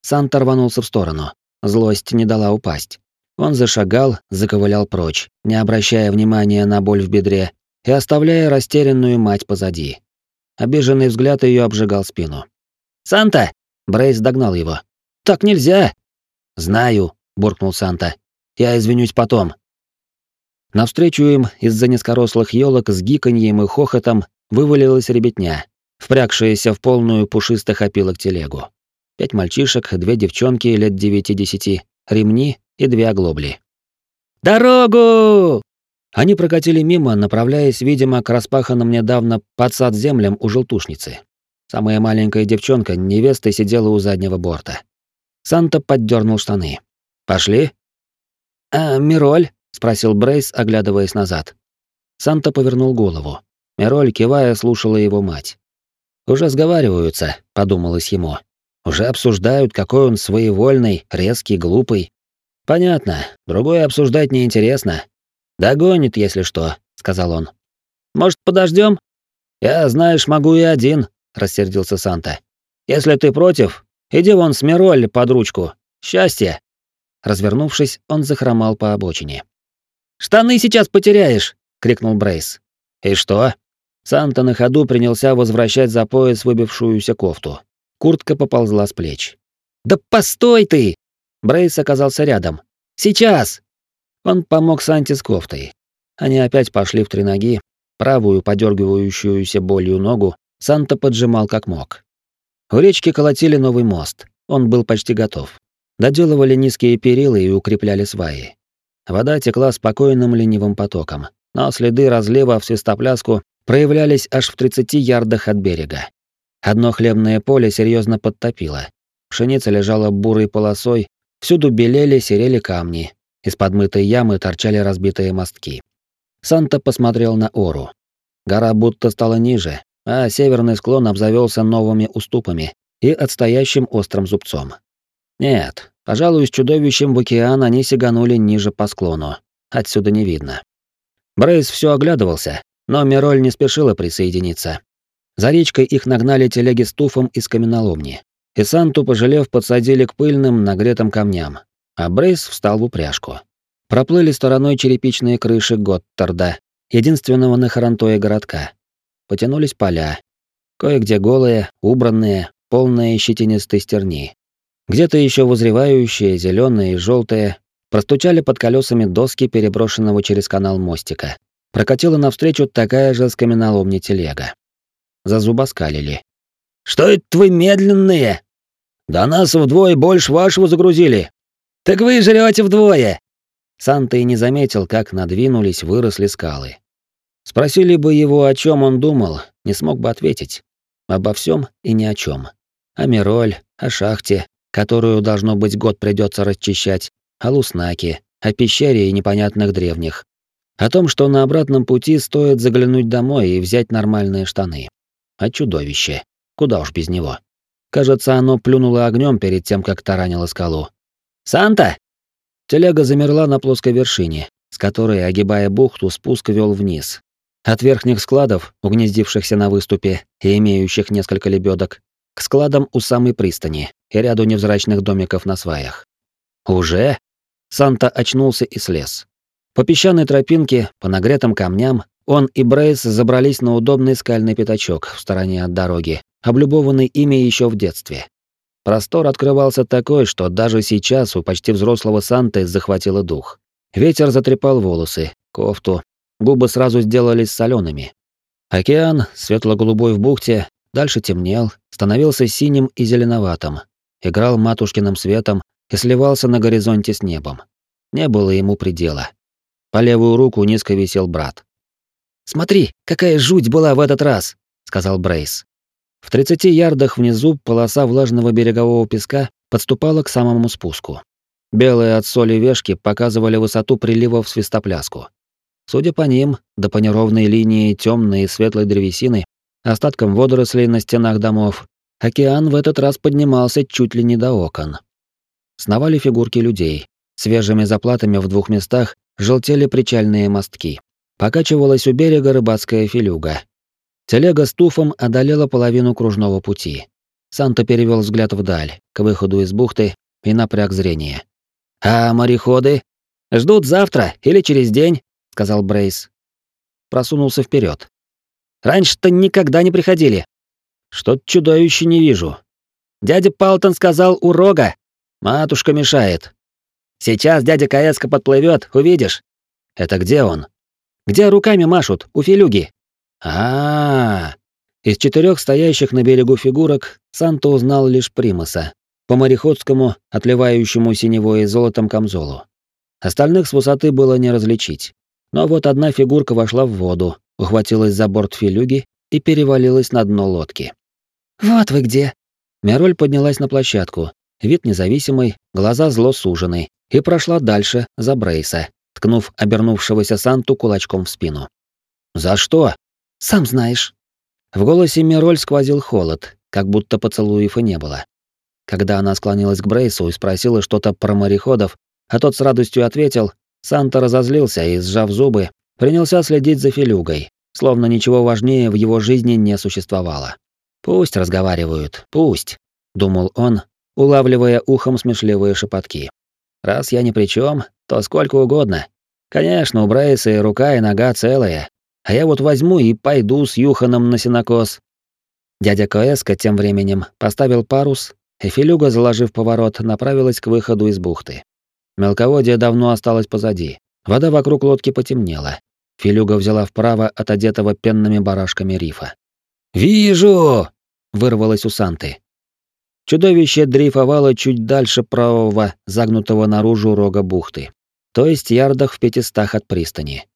Санта рванулся в сторону. Злость не дала упасть. Он зашагал, заковылял прочь, не обращая внимания на боль в бедре и оставляя растерянную мать позади. Обиженный взгляд ее обжигал спину. «Санта!» — Брейс догнал его. «Так нельзя!» «Знаю», — буркнул Санта. «Я извинюсь потом». Навстречу им из-за низкорослых елок с гиканьем и хохотом вывалилась ребятня, впрягшаяся в полную пушистых опилок телегу. Пять мальчишек, две девчонки лет девяти-десяти, ремни и две оглобли. «Дорогу!» Они прокатили мимо, направляясь, видимо, к распаханным недавно под сад землям у желтушницы. Самая маленькая девчонка, невеста, сидела у заднего борта. Санта поддернул штаны. «Пошли?» «А Мироль?» — спросил Брейс, оглядываясь назад. Санта повернул голову. Мироль, кивая, слушала его мать. Уже сговариваются, подумалось ему. Уже обсуждают, какой он своевольный, резкий, глупый. Понятно, другое обсуждать неинтересно. Догонит, если что, сказал он. Может, подождем? Я, знаешь, могу и один, рассердился Санта. Если ты против, иди вон с Мироль под ручку. Счастье. Развернувшись, он захромал по обочине. «Штаны сейчас потеряешь!» — крикнул Брейс. «И что?» Санта на ходу принялся возвращать за пояс выбившуюся кофту. Куртка поползла с плеч. «Да постой ты!» Брейс оказался рядом. «Сейчас!» Он помог Санте с кофтой. Они опять пошли в три ноги. Правую, подергивающуюся болью ногу, Санта поджимал как мог. У речки колотили новый мост. Он был почти готов. Доделывали низкие перила и укрепляли сваи. Вода текла спокойным ленивым потоком, но следы разлива в свистопляску проявлялись аж в 30 ярдах от берега. Одно хлебное поле серьезно подтопило. Пшеница лежала бурой полосой, всюду белели, серели камни. Из подмытой ямы торчали разбитые мостки. Санта посмотрел на Ору. Гора будто стала ниже, а северный склон обзавелся новыми уступами и отстоящим острым зубцом. Нет, пожалуй, с чудовищем в океан они сиганули ниже по склону. Отсюда не видно. Брейс все оглядывался, но Мироль не спешила присоединиться. За речкой их нагнали телеги с туфом из каменоломни. И Санту, пожалев, подсадили к пыльным, нагретым камням. А Брейс встал в упряжку. Проплыли стороной черепичные крыши Готтарда, единственного на Харантое городка. Потянулись поля. Кое-где голые, убранные, полные щетинистой стерни. Где-то еще возревающие, зеленые и желтые, простучали под колесами доски переброшенного через канал мостика. Прокатила навстречу такая же с каменоломни телега. Зазубоскалили. «Что это вы медленные?» «Да нас вдвое больше вашего загрузили». «Так вы жрете вдвое!» Санта и не заметил, как надвинулись, выросли скалы. Спросили бы его, о чем он думал, не смог бы ответить. Обо всем и ни о чем. О Мироль, о шахте, которую, должно быть, год придется расчищать, о Луснаке, о пещере и непонятных древних. О том, что на обратном пути стоит заглянуть домой и взять нормальные штаны. О чудовище. Куда уж без него. Кажется, оно плюнуло огнем перед тем, как таранило скалу. «Санта!» Телега замерла на плоской вершине, с которой, огибая бухту, спуск вел вниз. От верхних складов, угнездившихся на выступе и имеющих несколько лебедок, к складам у самой пристани и ряду невзрачных домиков на сваях. Уже? Санта очнулся и слез. По песчаной тропинке, по нагретым камням, он и Брейс забрались на удобный скальный пятачок в стороне от дороги, облюбованный ими еще в детстве. Простор открывался такой, что даже сейчас у почти взрослого Санты захватило дух. Ветер затрепал волосы, кофту, губы сразу сделались солеными. Океан, светло-голубой в бухте, Дальше темнел, становился синим и зеленоватым, играл матушкиным светом и сливался на горизонте с небом. Не было ему предела. По левую руку низко висел брат. «Смотри, какая жуть была в этот раз!» — сказал Брейс. В 30 ярдах внизу полоса влажного берегового песка подступала к самому спуску. Белые от соли вешки показывали высоту прилива в свистопляску. Судя по ним, да по неровной линии темной и светлой древесины, остатком водорослей на стенах домов, океан в этот раз поднимался чуть ли не до окон. Сновали фигурки людей. Свежими заплатами в двух местах желтели причальные мостки. Покачивалась у берега рыбацкая филюга. Телега с туфом одолела половину кружного пути. Санта перевел взгляд вдаль, к выходу из бухты, и напряг зрение. «А мореходы? Ждут завтра или через день?» — сказал Брейс. Просунулся вперед. Раньше-то никогда не приходили. Что-то чудовище не вижу. Дядя Палтон сказал у рога. Матушка мешает. Сейчас дядя Каэцка подплывет, увидишь. Это где он? Где руками машут, у филюги? А, -а, а Из четырех стоящих на берегу фигурок Санта узнал лишь Примаса, по мореходскому, отливающему синевой и золотом камзолу. Остальных с высоты было не различить. Но вот одна фигурка вошла в воду, ухватилась за борт филюги и перевалилась на дно лодки. «Вот вы где!» Мироль поднялась на площадку, вид независимый, глаза зло сужены, и прошла дальше, за Брейса, ткнув обернувшегося Санту кулачком в спину. «За что?» «Сам знаешь». В голосе Мироль сквозил холод, как будто поцелуев и не было. Когда она склонилась к Брейсу и спросила что-то про мореходов, а тот с радостью ответил, Санта разозлился и, сжав зубы, принялся следить за Филюгой, словно ничего важнее в его жизни не существовало. «Пусть разговаривают, пусть», — думал он, улавливая ухом смешливые шепотки. «Раз я ни при чем, то сколько угодно. Конечно, у Брейса и рука, и нога целые, а я вот возьму и пойду с Юханом на сенокос». Дядя Коэска тем временем поставил парус, и Филюга, заложив поворот, направилась к выходу из бухты. Мелководье давно осталось позади. Вода вокруг лодки потемнела. Филюга взяла вправо от одетого пенными барашками рифа. «Вижу!» — вырвалось у Санты. Чудовище дрейфовало чуть дальше правого, загнутого наружу рога бухты, то есть ярдах в пятистах от пристани.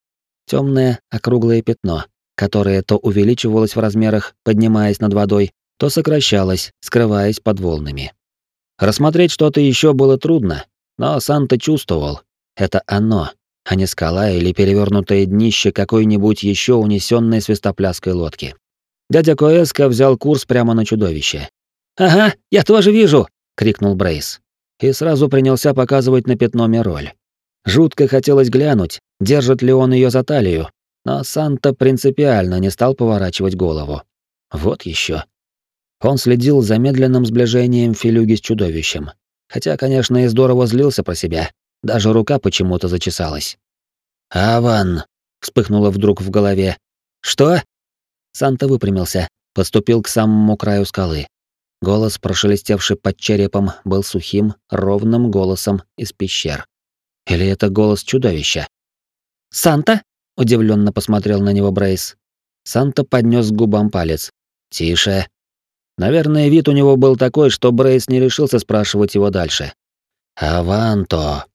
Темное, округлое пятно, которое то увеличивалось в размерах, поднимаясь над водой, то сокращалось, скрываясь под волнами. Рассмотреть что-то еще было трудно, но Санта чувствовал, это оно, а не скала или перевернутое днище какой-нибудь еще унесенной свистопляской лодки. Дядя Коэска взял курс прямо на чудовище. «Ага, я тоже вижу!» — крикнул Брейс. И сразу принялся показывать на пятно Мироль. Жутко хотелось глянуть, держит ли он ее за талию, но Санта принципиально не стал поворачивать голову. Вот еще. Он следил за медленным сближением Филюги с чудовищем. Хотя, конечно, и здорово злился про себя. Даже рука почему-то зачесалась. «Аван!» — вспыхнуло вдруг в голове. «Что?» Санта выпрямился, подступил к самому краю скалы. Голос, прошелестевший под черепом, был сухим, ровным голосом из пещер. Или это голос чудовища? «Санта?» — удивленно посмотрел на него Брейс. Санта поднес к губам палец. «Тише». Наверное, вид у него был такой, что Брейс не решился спрашивать его дальше. «Аванто!»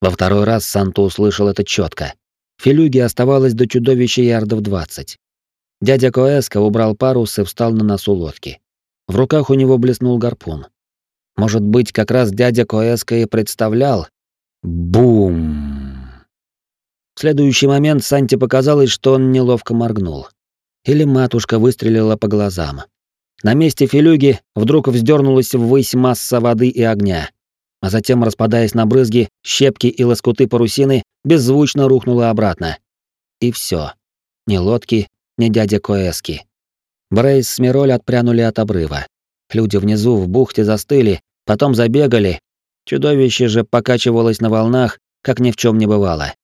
Во второй раз Санта услышал это четко. Филюге оставалось до чудовища ярдов двадцать. Дядя Коэска убрал парус и встал на носу лодки. В руках у него блеснул гарпун. Может быть, как раз дядя Коэска и представлял. Бум! В следующий момент Санте показалось, что он неловко моргнул. Или матушка выстрелила по глазам. На месте филюги вдруг вздернулась ввысь масса воды и огня а затем, распадаясь на брызги, щепки и лоскуты парусины, беззвучно рухнула обратно. И все. Ни лодки, ни дядя Коэски. Брейс с Мироль отпрянули от обрыва. Люди внизу в бухте застыли, потом забегали. Чудовище же покачивалось на волнах, как ни в чем не бывало.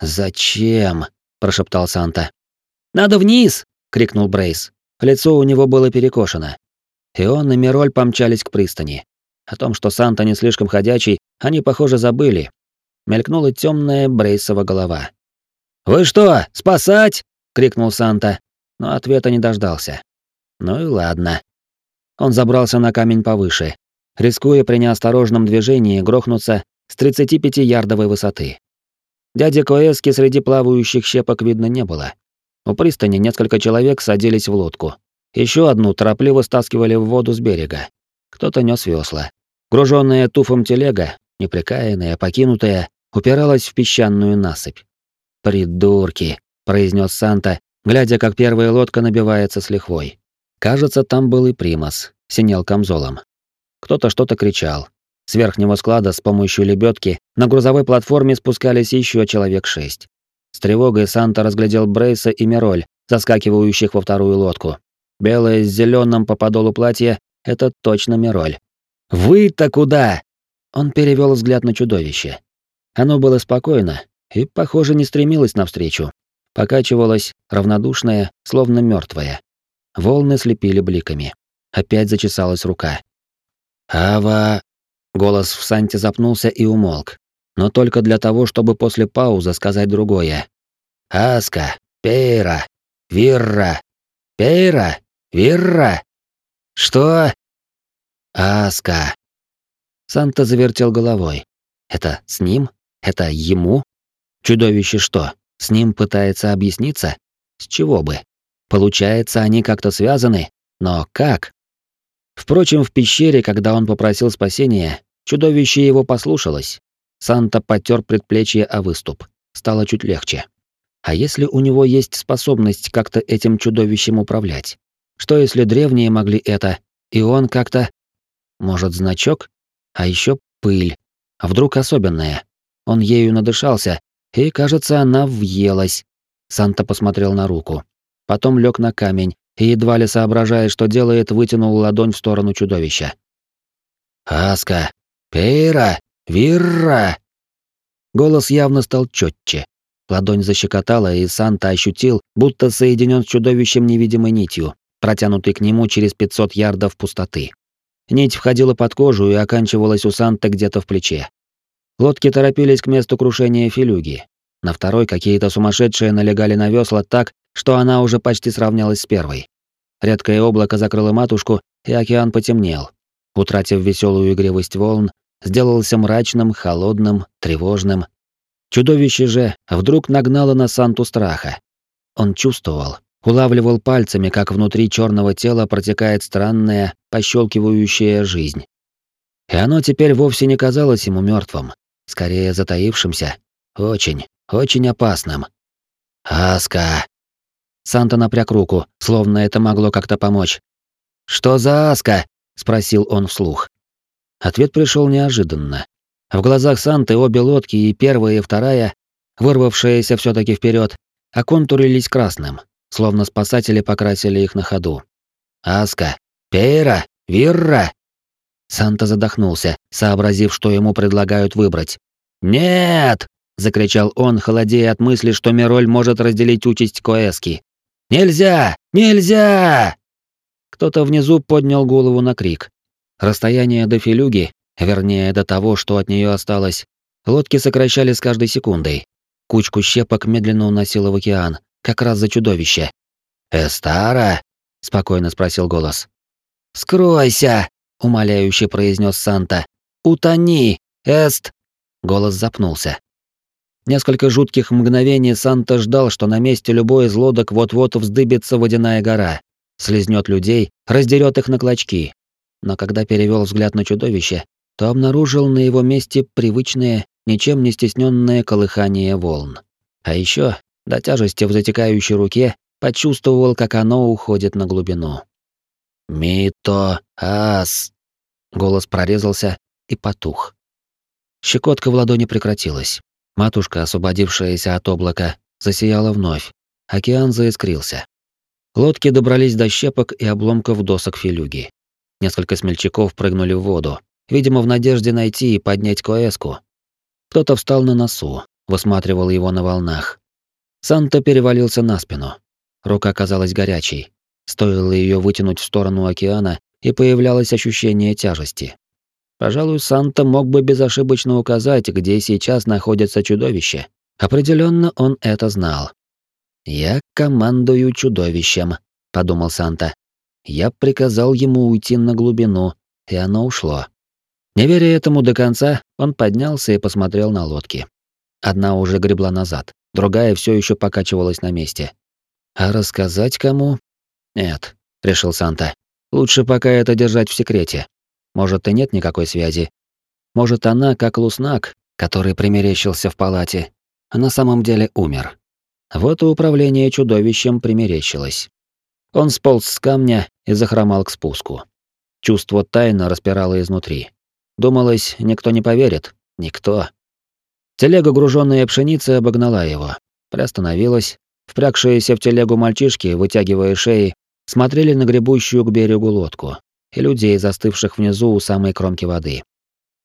«Зачем?» – прошептал Санта. «Надо вниз!» – крикнул Брейс. Лицо у него было перекошено. И он и Мироль помчались к пристани. О том, что Санта не слишком ходячий, они, похоже, забыли. Мелькнула темная Брейсова голова. «Вы что, спасать?» — крикнул Санта, но ответа не дождался. Ну и ладно. Он забрался на камень повыше, рискуя при неосторожном движении грохнуться с 35-ярдовой высоты. Дяди Коэски среди плавающих щепок видно не было. У пристани несколько человек садились в лодку. Еще одну торопливо стаскивали в воду с берега. Кто-то нес весла. Груженная туфом телега, неприкаянная, покинутая, упиралась в песчаную насыпь. «Придурки!» — произнес Санта, глядя, как первая лодка набивается с лихвой. Кажется, там был и Примас, синел камзолом. Кто-то что-то кричал. С верхнего склада с помощью лебедки на грузовой платформе спускались еще человек шесть. С тревогой Санта разглядел Брейса и Мироль, заскакивающих во вторую лодку. Белое с зеленым по подолу платье — это точно Мироль. «Вы-то куда?» Он перевел взгляд на чудовище. Оно было спокойно и, похоже, не стремилось навстречу. Покачивалось, равнодушное, словно мертвое. Волны слепили бликами. Опять зачесалась рука. «Ава...» Голос в Санте запнулся и умолк. Но только для того, чтобы после паузы сказать другое. «Аска, Пейра, Вирра, Пейра, Вирра». «Что?» Аска. Санта завертел головой. Это с ним? Это ему? Чудовище что, с ним пытается объясниться? С чего бы? Получается, они как-то связаны, но как? Впрочем, в пещере, когда он попросил спасения, чудовище его послушалось. Санта потер предплечье о выступ. Стало чуть легче. А если у него есть способность как-то этим чудовищем управлять? Что если древние могли это, и он как-то... Может, значок? А еще пыль. А вдруг особенная? Он ею надышался, и, кажется, она въелась. Санта посмотрел на руку. Потом лег на камень и, едва ли соображая, что делает, вытянул ладонь в сторону чудовища. «Аска! Пейра! Вирра!» Голос явно стал четче. Ладонь защекотала, и Санта ощутил, будто соединен с чудовищем невидимой нитью, протянутой к нему через 500 ярдов пустоты. Нить входила под кожу и оканчивалась у Санта где-то в плече. Лодки торопились к месту крушения филюги. На второй какие-то сумасшедшие налегали на весла так, что она уже почти сравнялась с первой. Редкое облако закрыло матушку, и океан потемнел. Утратив веселую игривость волн, сделался мрачным, холодным, тревожным. Чудовище же вдруг нагнало на Санту страха. Он чувствовал, улавливал пальцами, как внутри черного тела протекает странная, пощелкивающая жизнь. И оно теперь вовсе не казалось ему мертвым, скорее затаившимся, очень, очень опасным. «Аска!» Санта напряг руку, словно это могло как-то помочь. «Что за Аска?» — спросил он вслух. Ответ пришел неожиданно. В глазах Санты обе лодки, и первая, и вторая, вырвавшиеся все таки вперед, оконтурились красным, словно спасатели покрасили их на ходу. «Аска! Пейра! Вирра!» Санта задохнулся, сообразив, что ему предлагают выбрать. «Нет!» — закричал он, холодея от мысли, что Мироль может разделить участь Коэски. «Нельзя! Нельзя!» Кто-то внизу поднял голову на крик. Расстояние до Филюги, вернее, до того, что от нее осталось, лодки сокращали с каждой секундой. Кучку щепок медленно уносило в океан, как раз за чудовище. «Эстара?» — спокойно спросил голос. «Скройся!» — умоляюще произнес Санта. «Утони! Эст!» Голос запнулся. Несколько жутких мгновений Санта ждал, что на месте любой из лодок вот-вот вздыбится водяная гора, слезнет людей, раздерет их на клочки, но когда перевел взгляд на чудовище, то обнаружил на его месте привычное, ничем не стесненное колыхание волн. А еще, до тяжести в затекающей руке, почувствовал, как оно уходит на глубину. «Мито ас!» Голос прорезался и потух. Щекотка в ладони прекратилась. Матушка, освободившаяся от облака, засияла вновь. Океан заискрился. Лодки добрались до щепок и обломков досок филюги. Несколько смельчаков прыгнули в воду, видимо, в надежде найти и поднять Коэску. Кто-то встал на носу, высматривал его на волнах. Санта перевалился на спину. Рука казалась горячей. Стоило ее вытянуть в сторону океана, и появлялось ощущение тяжести. Пожалуй, Санта мог бы безошибочно указать, где сейчас находится чудовище. Определенно он это знал. «Я командую чудовищем», — подумал Санта. Я приказал ему уйти на глубину, и оно ушло. Не веря этому до конца, он поднялся и посмотрел на лодки. Одна уже гребла назад, другая все еще покачивалась на месте. А рассказать кому? Нет, решил Санта. Лучше пока это держать в секрете. Может, и нет никакой связи. Может, она, как Луснак, который примерещился в палате, а на самом деле умер. Вот и управление чудовищем примерещилось. Он сполз с камня и захромал к спуску. Чувство тайно распирало изнутри. Думалось, никто не поверит. Никто. Телега, груженная пшеницей, обогнала его. Приостановилась. Впрягшиеся в телегу мальчишки, вытягивая шеи, смотрели на гребущую к берегу лодку и людей, застывших внизу у самой кромки воды.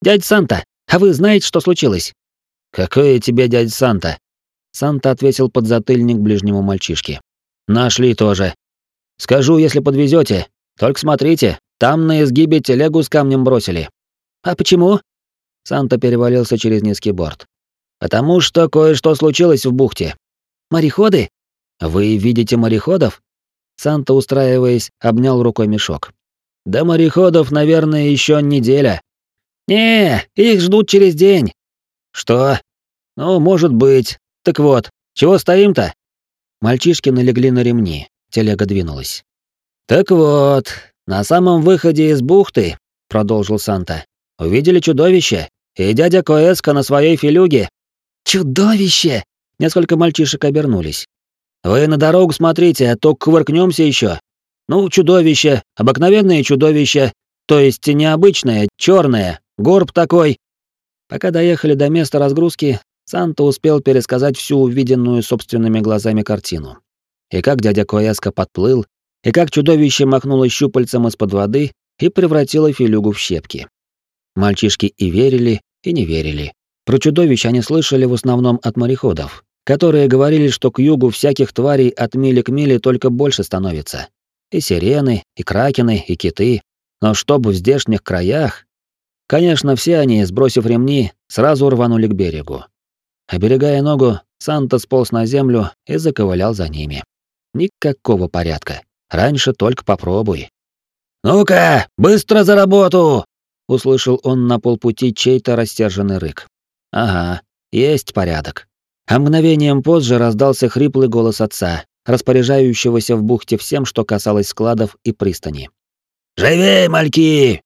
«Дядь Санта, а вы знаете, что случилось?» «Какой тебе дядь Санта?» Санта ответил под затыльник ближнему мальчишке. «Нашли тоже. Скажу, если подвезете. Только смотрите, там на изгибе телегу с камнем бросили. А почему? Санта перевалился через низкий борт. Потому что кое-что случилось в бухте. Мореходы? Вы видите мореходов? Санта, устраиваясь, обнял рукой мешок. Да мореходов, наверное, еще неделя. Не, их ждут через день. Что? Ну, может быть. Так вот, чего стоим-то? Мальчишки налегли на ремни. Телега двинулась. «Так вот, на самом выходе из бухты», — продолжил Санта, — «увидели чудовище, и дядя Коэска на своей филюге». «Чудовище! Несколько мальчишек обернулись. «Вы на дорогу смотрите, а то кувыркнемся еще. Ну, чудовище, обыкновенное чудовище, то есть необычное, черное, горб такой». Пока доехали до места разгрузки, Санта успел пересказать всю увиденную собственными глазами картину. И как дядя Коэска подплыл, и как чудовище махнуло щупальцем из-под воды и превратило Филюгу в щепки. Мальчишки и верили, и не верили. Про чудовищ они слышали в основном от мореходов, которые говорили, что к югу всяких тварей от мили к миле только больше становится. И сирены, и кракены, и киты. Но чтобы в здешних краях... Конечно, все они, сбросив ремни, сразу рванули к берегу. Оберегая ногу, Санта сполз на землю и заковылял за ними. Никакого порядка. Раньше только попробуй. «Ну-ка, быстро за работу!» — услышал он на полпути чей-то растерженный рык. «Ага, есть порядок». А мгновением позже раздался хриплый голос отца, распоряжающегося в бухте всем, что касалось складов и пристани. «Живей, мальки!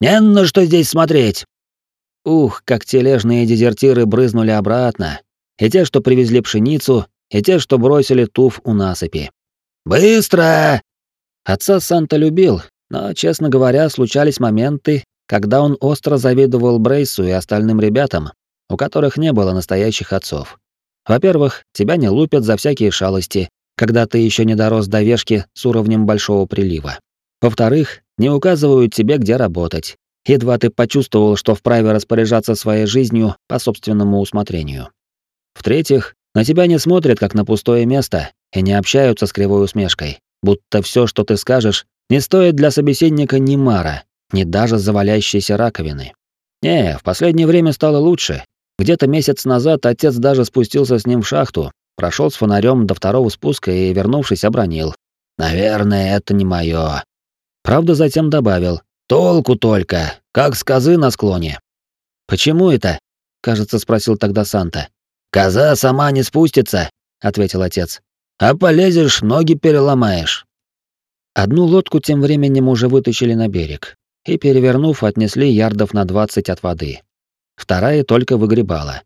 Не на что здесь смотреть!» Ух, как тележные дезертиры брызнули обратно, и те, что привезли пшеницу, и те, что бросили туф у насыпи. «Быстро!» Отца Санта любил, но, честно говоря, случались моменты, когда он остро завидовал Брейсу и остальным ребятам, у которых не было настоящих отцов. Во-первых, тебя не лупят за всякие шалости, когда ты еще не дорос до вешки с уровнем большого прилива. Во-вторых, не указывают тебе, где работать, едва ты почувствовал, что вправе распоряжаться своей жизнью по собственному усмотрению. В-третьих, на тебя не смотрят как на пустое место и не общаются с кривой усмешкой, будто все, что ты скажешь, не стоит для собеседника ни мара, ни даже завалящейся раковины. Не, в последнее время стало лучше. Где-то месяц назад отец даже спустился с ним в шахту, прошел с фонарем до второго спуска и, вернувшись, обронил. «Наверное, это не мое. Правда, затем добавил. Толку только, как с козы на склоне. Почему это? Кажется, спросил тогда Санта. Коза сама не спустится, ответил отец. А полезешь, ноги переломаешь. Одну лодку тем временем уже вытащили на берег и, перевернув, отнесли ярдов на двадцать от воды. Вторая только выгребала.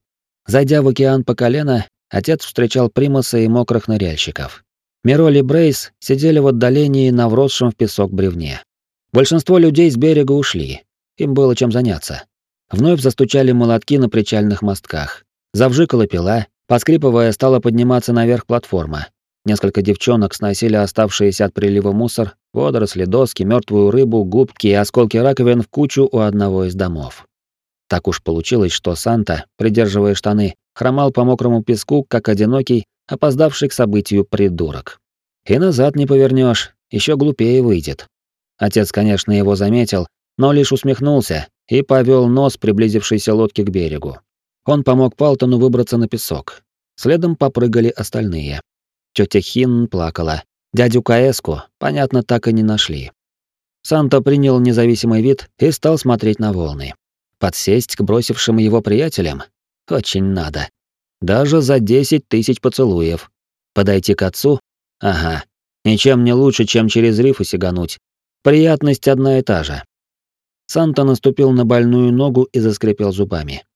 Зайдя в океан по колено, отец встречал примаса и мокрых ныряльщиков. Мироли Брейс сидели в отдалении на вросшем в песок бревне. Большинство людей с берега ушли. Им было чем заняться. Вновь застучали молотки на причальных мостках. Завжикала пила, поскрипывая, стала подниматься наверх платформа. Несколько девчонок сносили оставшиеся от прилива мусор, водоросли, доски, мертвую рыбу, губки и осколки раковин в кучу у одного из домов. Так уж получилось, что Санта, придерживая штаны, хромал по мокрому песку, как одинокий, опоздавший к событию придурок. И назад не повернешь, еще глупее выйдет. Отец, конечно, его заметил, но лишь усмехнулся и повел нос приблизившейся лодки к берегу. Он помог Палтону выбраться на песок. Следом попрыгали остальные. Тетя Хин плакала. Дядю Каэску, понятно, так и не нашли. Санта принял независимый вид и стал смотреть на волны. Подсесть к бросившим его приятелям? Очень надо. Даже за десять тысяч поцелуев. Подойти к отцу? Ага. Ничем не лучше, чем через рифы сигануть, Приятность одна и та же. Санта наступил на больную ногу и заскрипел зубами.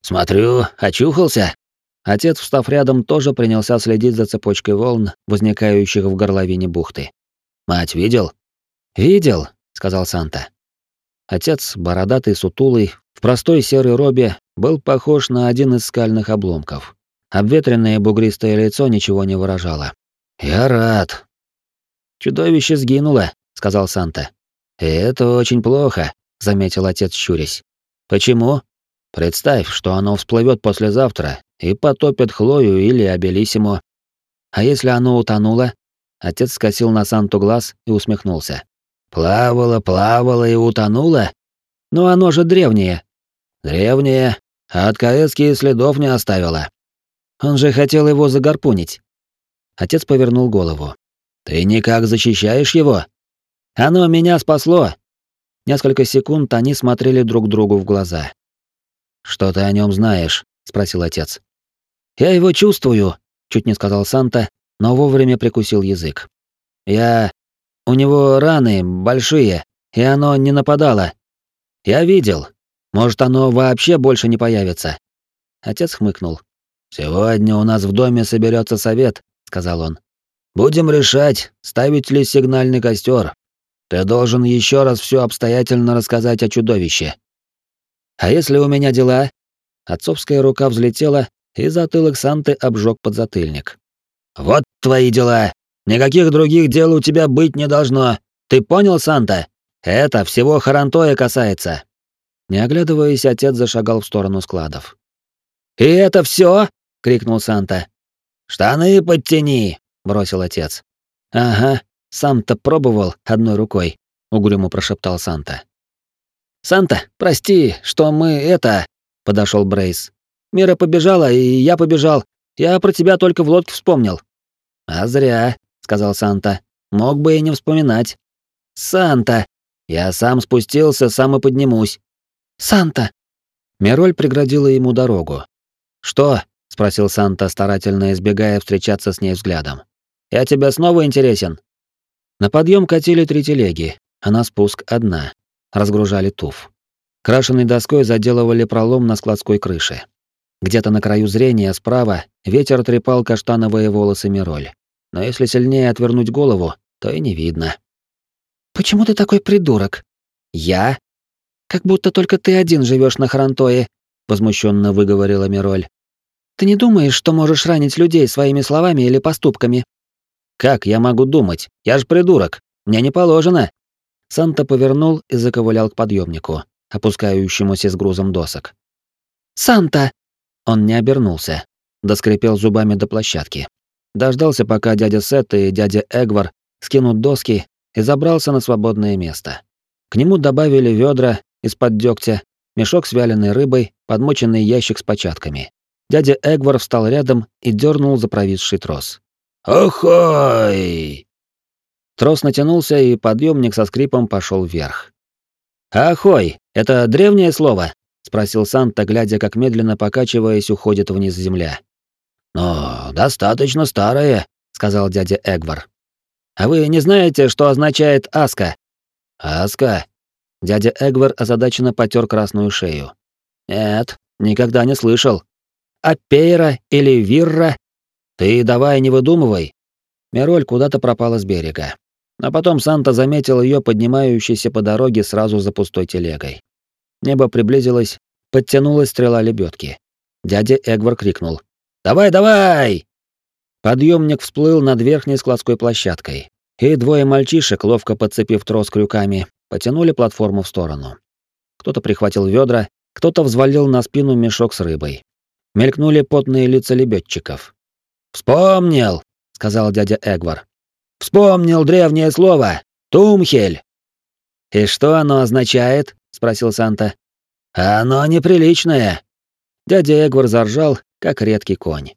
«Смотрю, очухался?» Отец, встав рядом, тоже принялся следить за цепочкой волн, возникающих в горловине бухты. «Мать видел?» «Видел», — сказал Санта. Отец, бородатый, сутулый, в простой серой робе, был похож на один из скальных обломков. Обветренное бугристое лицо ничего не выражало. «Я рад». Чудовище сгинуло, сказал Санта. «И это очень плохо», — заметил отец, щурясь. «Почему?» «Представь, что оно всплывет послезавтра и потопит Хлою или Абелисимо. А если оно утонуло?» Отец скосил на Санту глаз и усмехнулся. «Плавало, плавало и утонуло? Но оно же древнее». «Древнее, а от Каэцки следов не оставило». «Он же хотел его загарпунить». Отец повернул голову. «Ты никак защищаешь его?» Оно меня спасло. Несколько секунд они смотрели друг другу в глаза. Что ты о нем знаешь? спросил отец. Я его чувствую, чуть не сказал Санта, но вовремя прикусил язык. Я у него раны большие, и оно не нападало. Я видел. Может, оно вообще больше не появится. Отец хмыкнул. Сегодня у нас в доме соберется совет, сказал он. Будем решать, ставить ли сигнальный костер. Ты должен еще раз все обстоятельно рассказать о чудовище. А если у меня дела? Отцовская рука взлетела, и затылок Санты обжег подзатыльник. Вот твои дела. Никаких других дел у тебя быть не должно. Ты понял, Санта? Это всего Харантоя касается. Не оглядываясь, отец зашагал в сторону складов. «И это все? крикнул Санта. «Штаны подтяни!» — бросил отец. «Ага, сам-то пробовал одной рукой», — угрюмо прошептал Санта. «Санта, прости, что мы это...» — подошел Брейс. «Мира побежала, и я побежал. Я про тебя только в лодке вспомнил». «А зря», — сказал Санта. «Мог бы и не вспоминать». «Санта!» «Я сам спустился, сам и поднимусь». «Санта!» Мироль преградила ему дорогу. «Что?» — спросил Санта, старательно избегая встречаться с ней взглядом. «Я тебе снова интересен?» На подъем катили три телеги, а на спуск одна. Разгружали туф. Крашеной доской заделывали пролом на складской крыше. Где-то на краю зрения справа ветер трепал каштановые волосы Мироль. Но если сильнее отвернуть голову, то и не видно. «Почему ты такой придурок?» «Я?» «Как будто только ты один живешь на Хрантое», — возмущенно выговорила Мироль. Ты не думаешь, что можешь ранить людей своими словами или поступками? Как я могу думать? Я ж придурок. Мне не положено. Санта повернул и заковылял к подъемнику, опускающемуся с грузом досок. Санта! Он не обернулся, доскрипел зубами до площадки. Дождался, пока дядя Сет и дядя Эгвар скинут доски и забрался на свободное место. К нему добавили ведра из-под дегтя, мешок с вяленой рыбой, подмоченный ящик с початками. Дядя Эгвар встал рядом и дернул за провисший трос. «Охой!» Трос натянулся, и подъемник со скрипом пошел вверх. «Ахой! Это древнее слово?» — спросил Санта, глядя, как медленно покачиваясь уходит вниз земля. «Но достаточно старое», — сказал дядя Эгвар. «А вы не знаете, что означает «аска»?» «Аска?» Дядя Эгвар озадаченно потер красную шею. «Нет, никогда не слышал». Апейра или Вирра? Ты давай не выдумывай. Мироль куда-то пропала с берега. А потом Санта заметил ее поднимающейся по дороге сразу за пустой телегой. Небо приблизилось, подтянулась стрела лебедки. Дядя Эгвар крикнул. «Давай, давай!» Подъемник всплыл над верхней складской площадкой, и двое мальчишек, ловко подцепив трос крюками, потянули платформу в сторону. Кто-то прихватил ведра, кто-то взвалил на спину мешок с рыбой, Мелькнули потные лица лебедчиков. «Вспомнил!» — сказал дядя Эгвар. «Вспомнил древнее слово! Тумхель!» «И что оно означает?» — спросил Санта. «Оно неприличное!» Дядя Эгвар заржал, как редкий конь.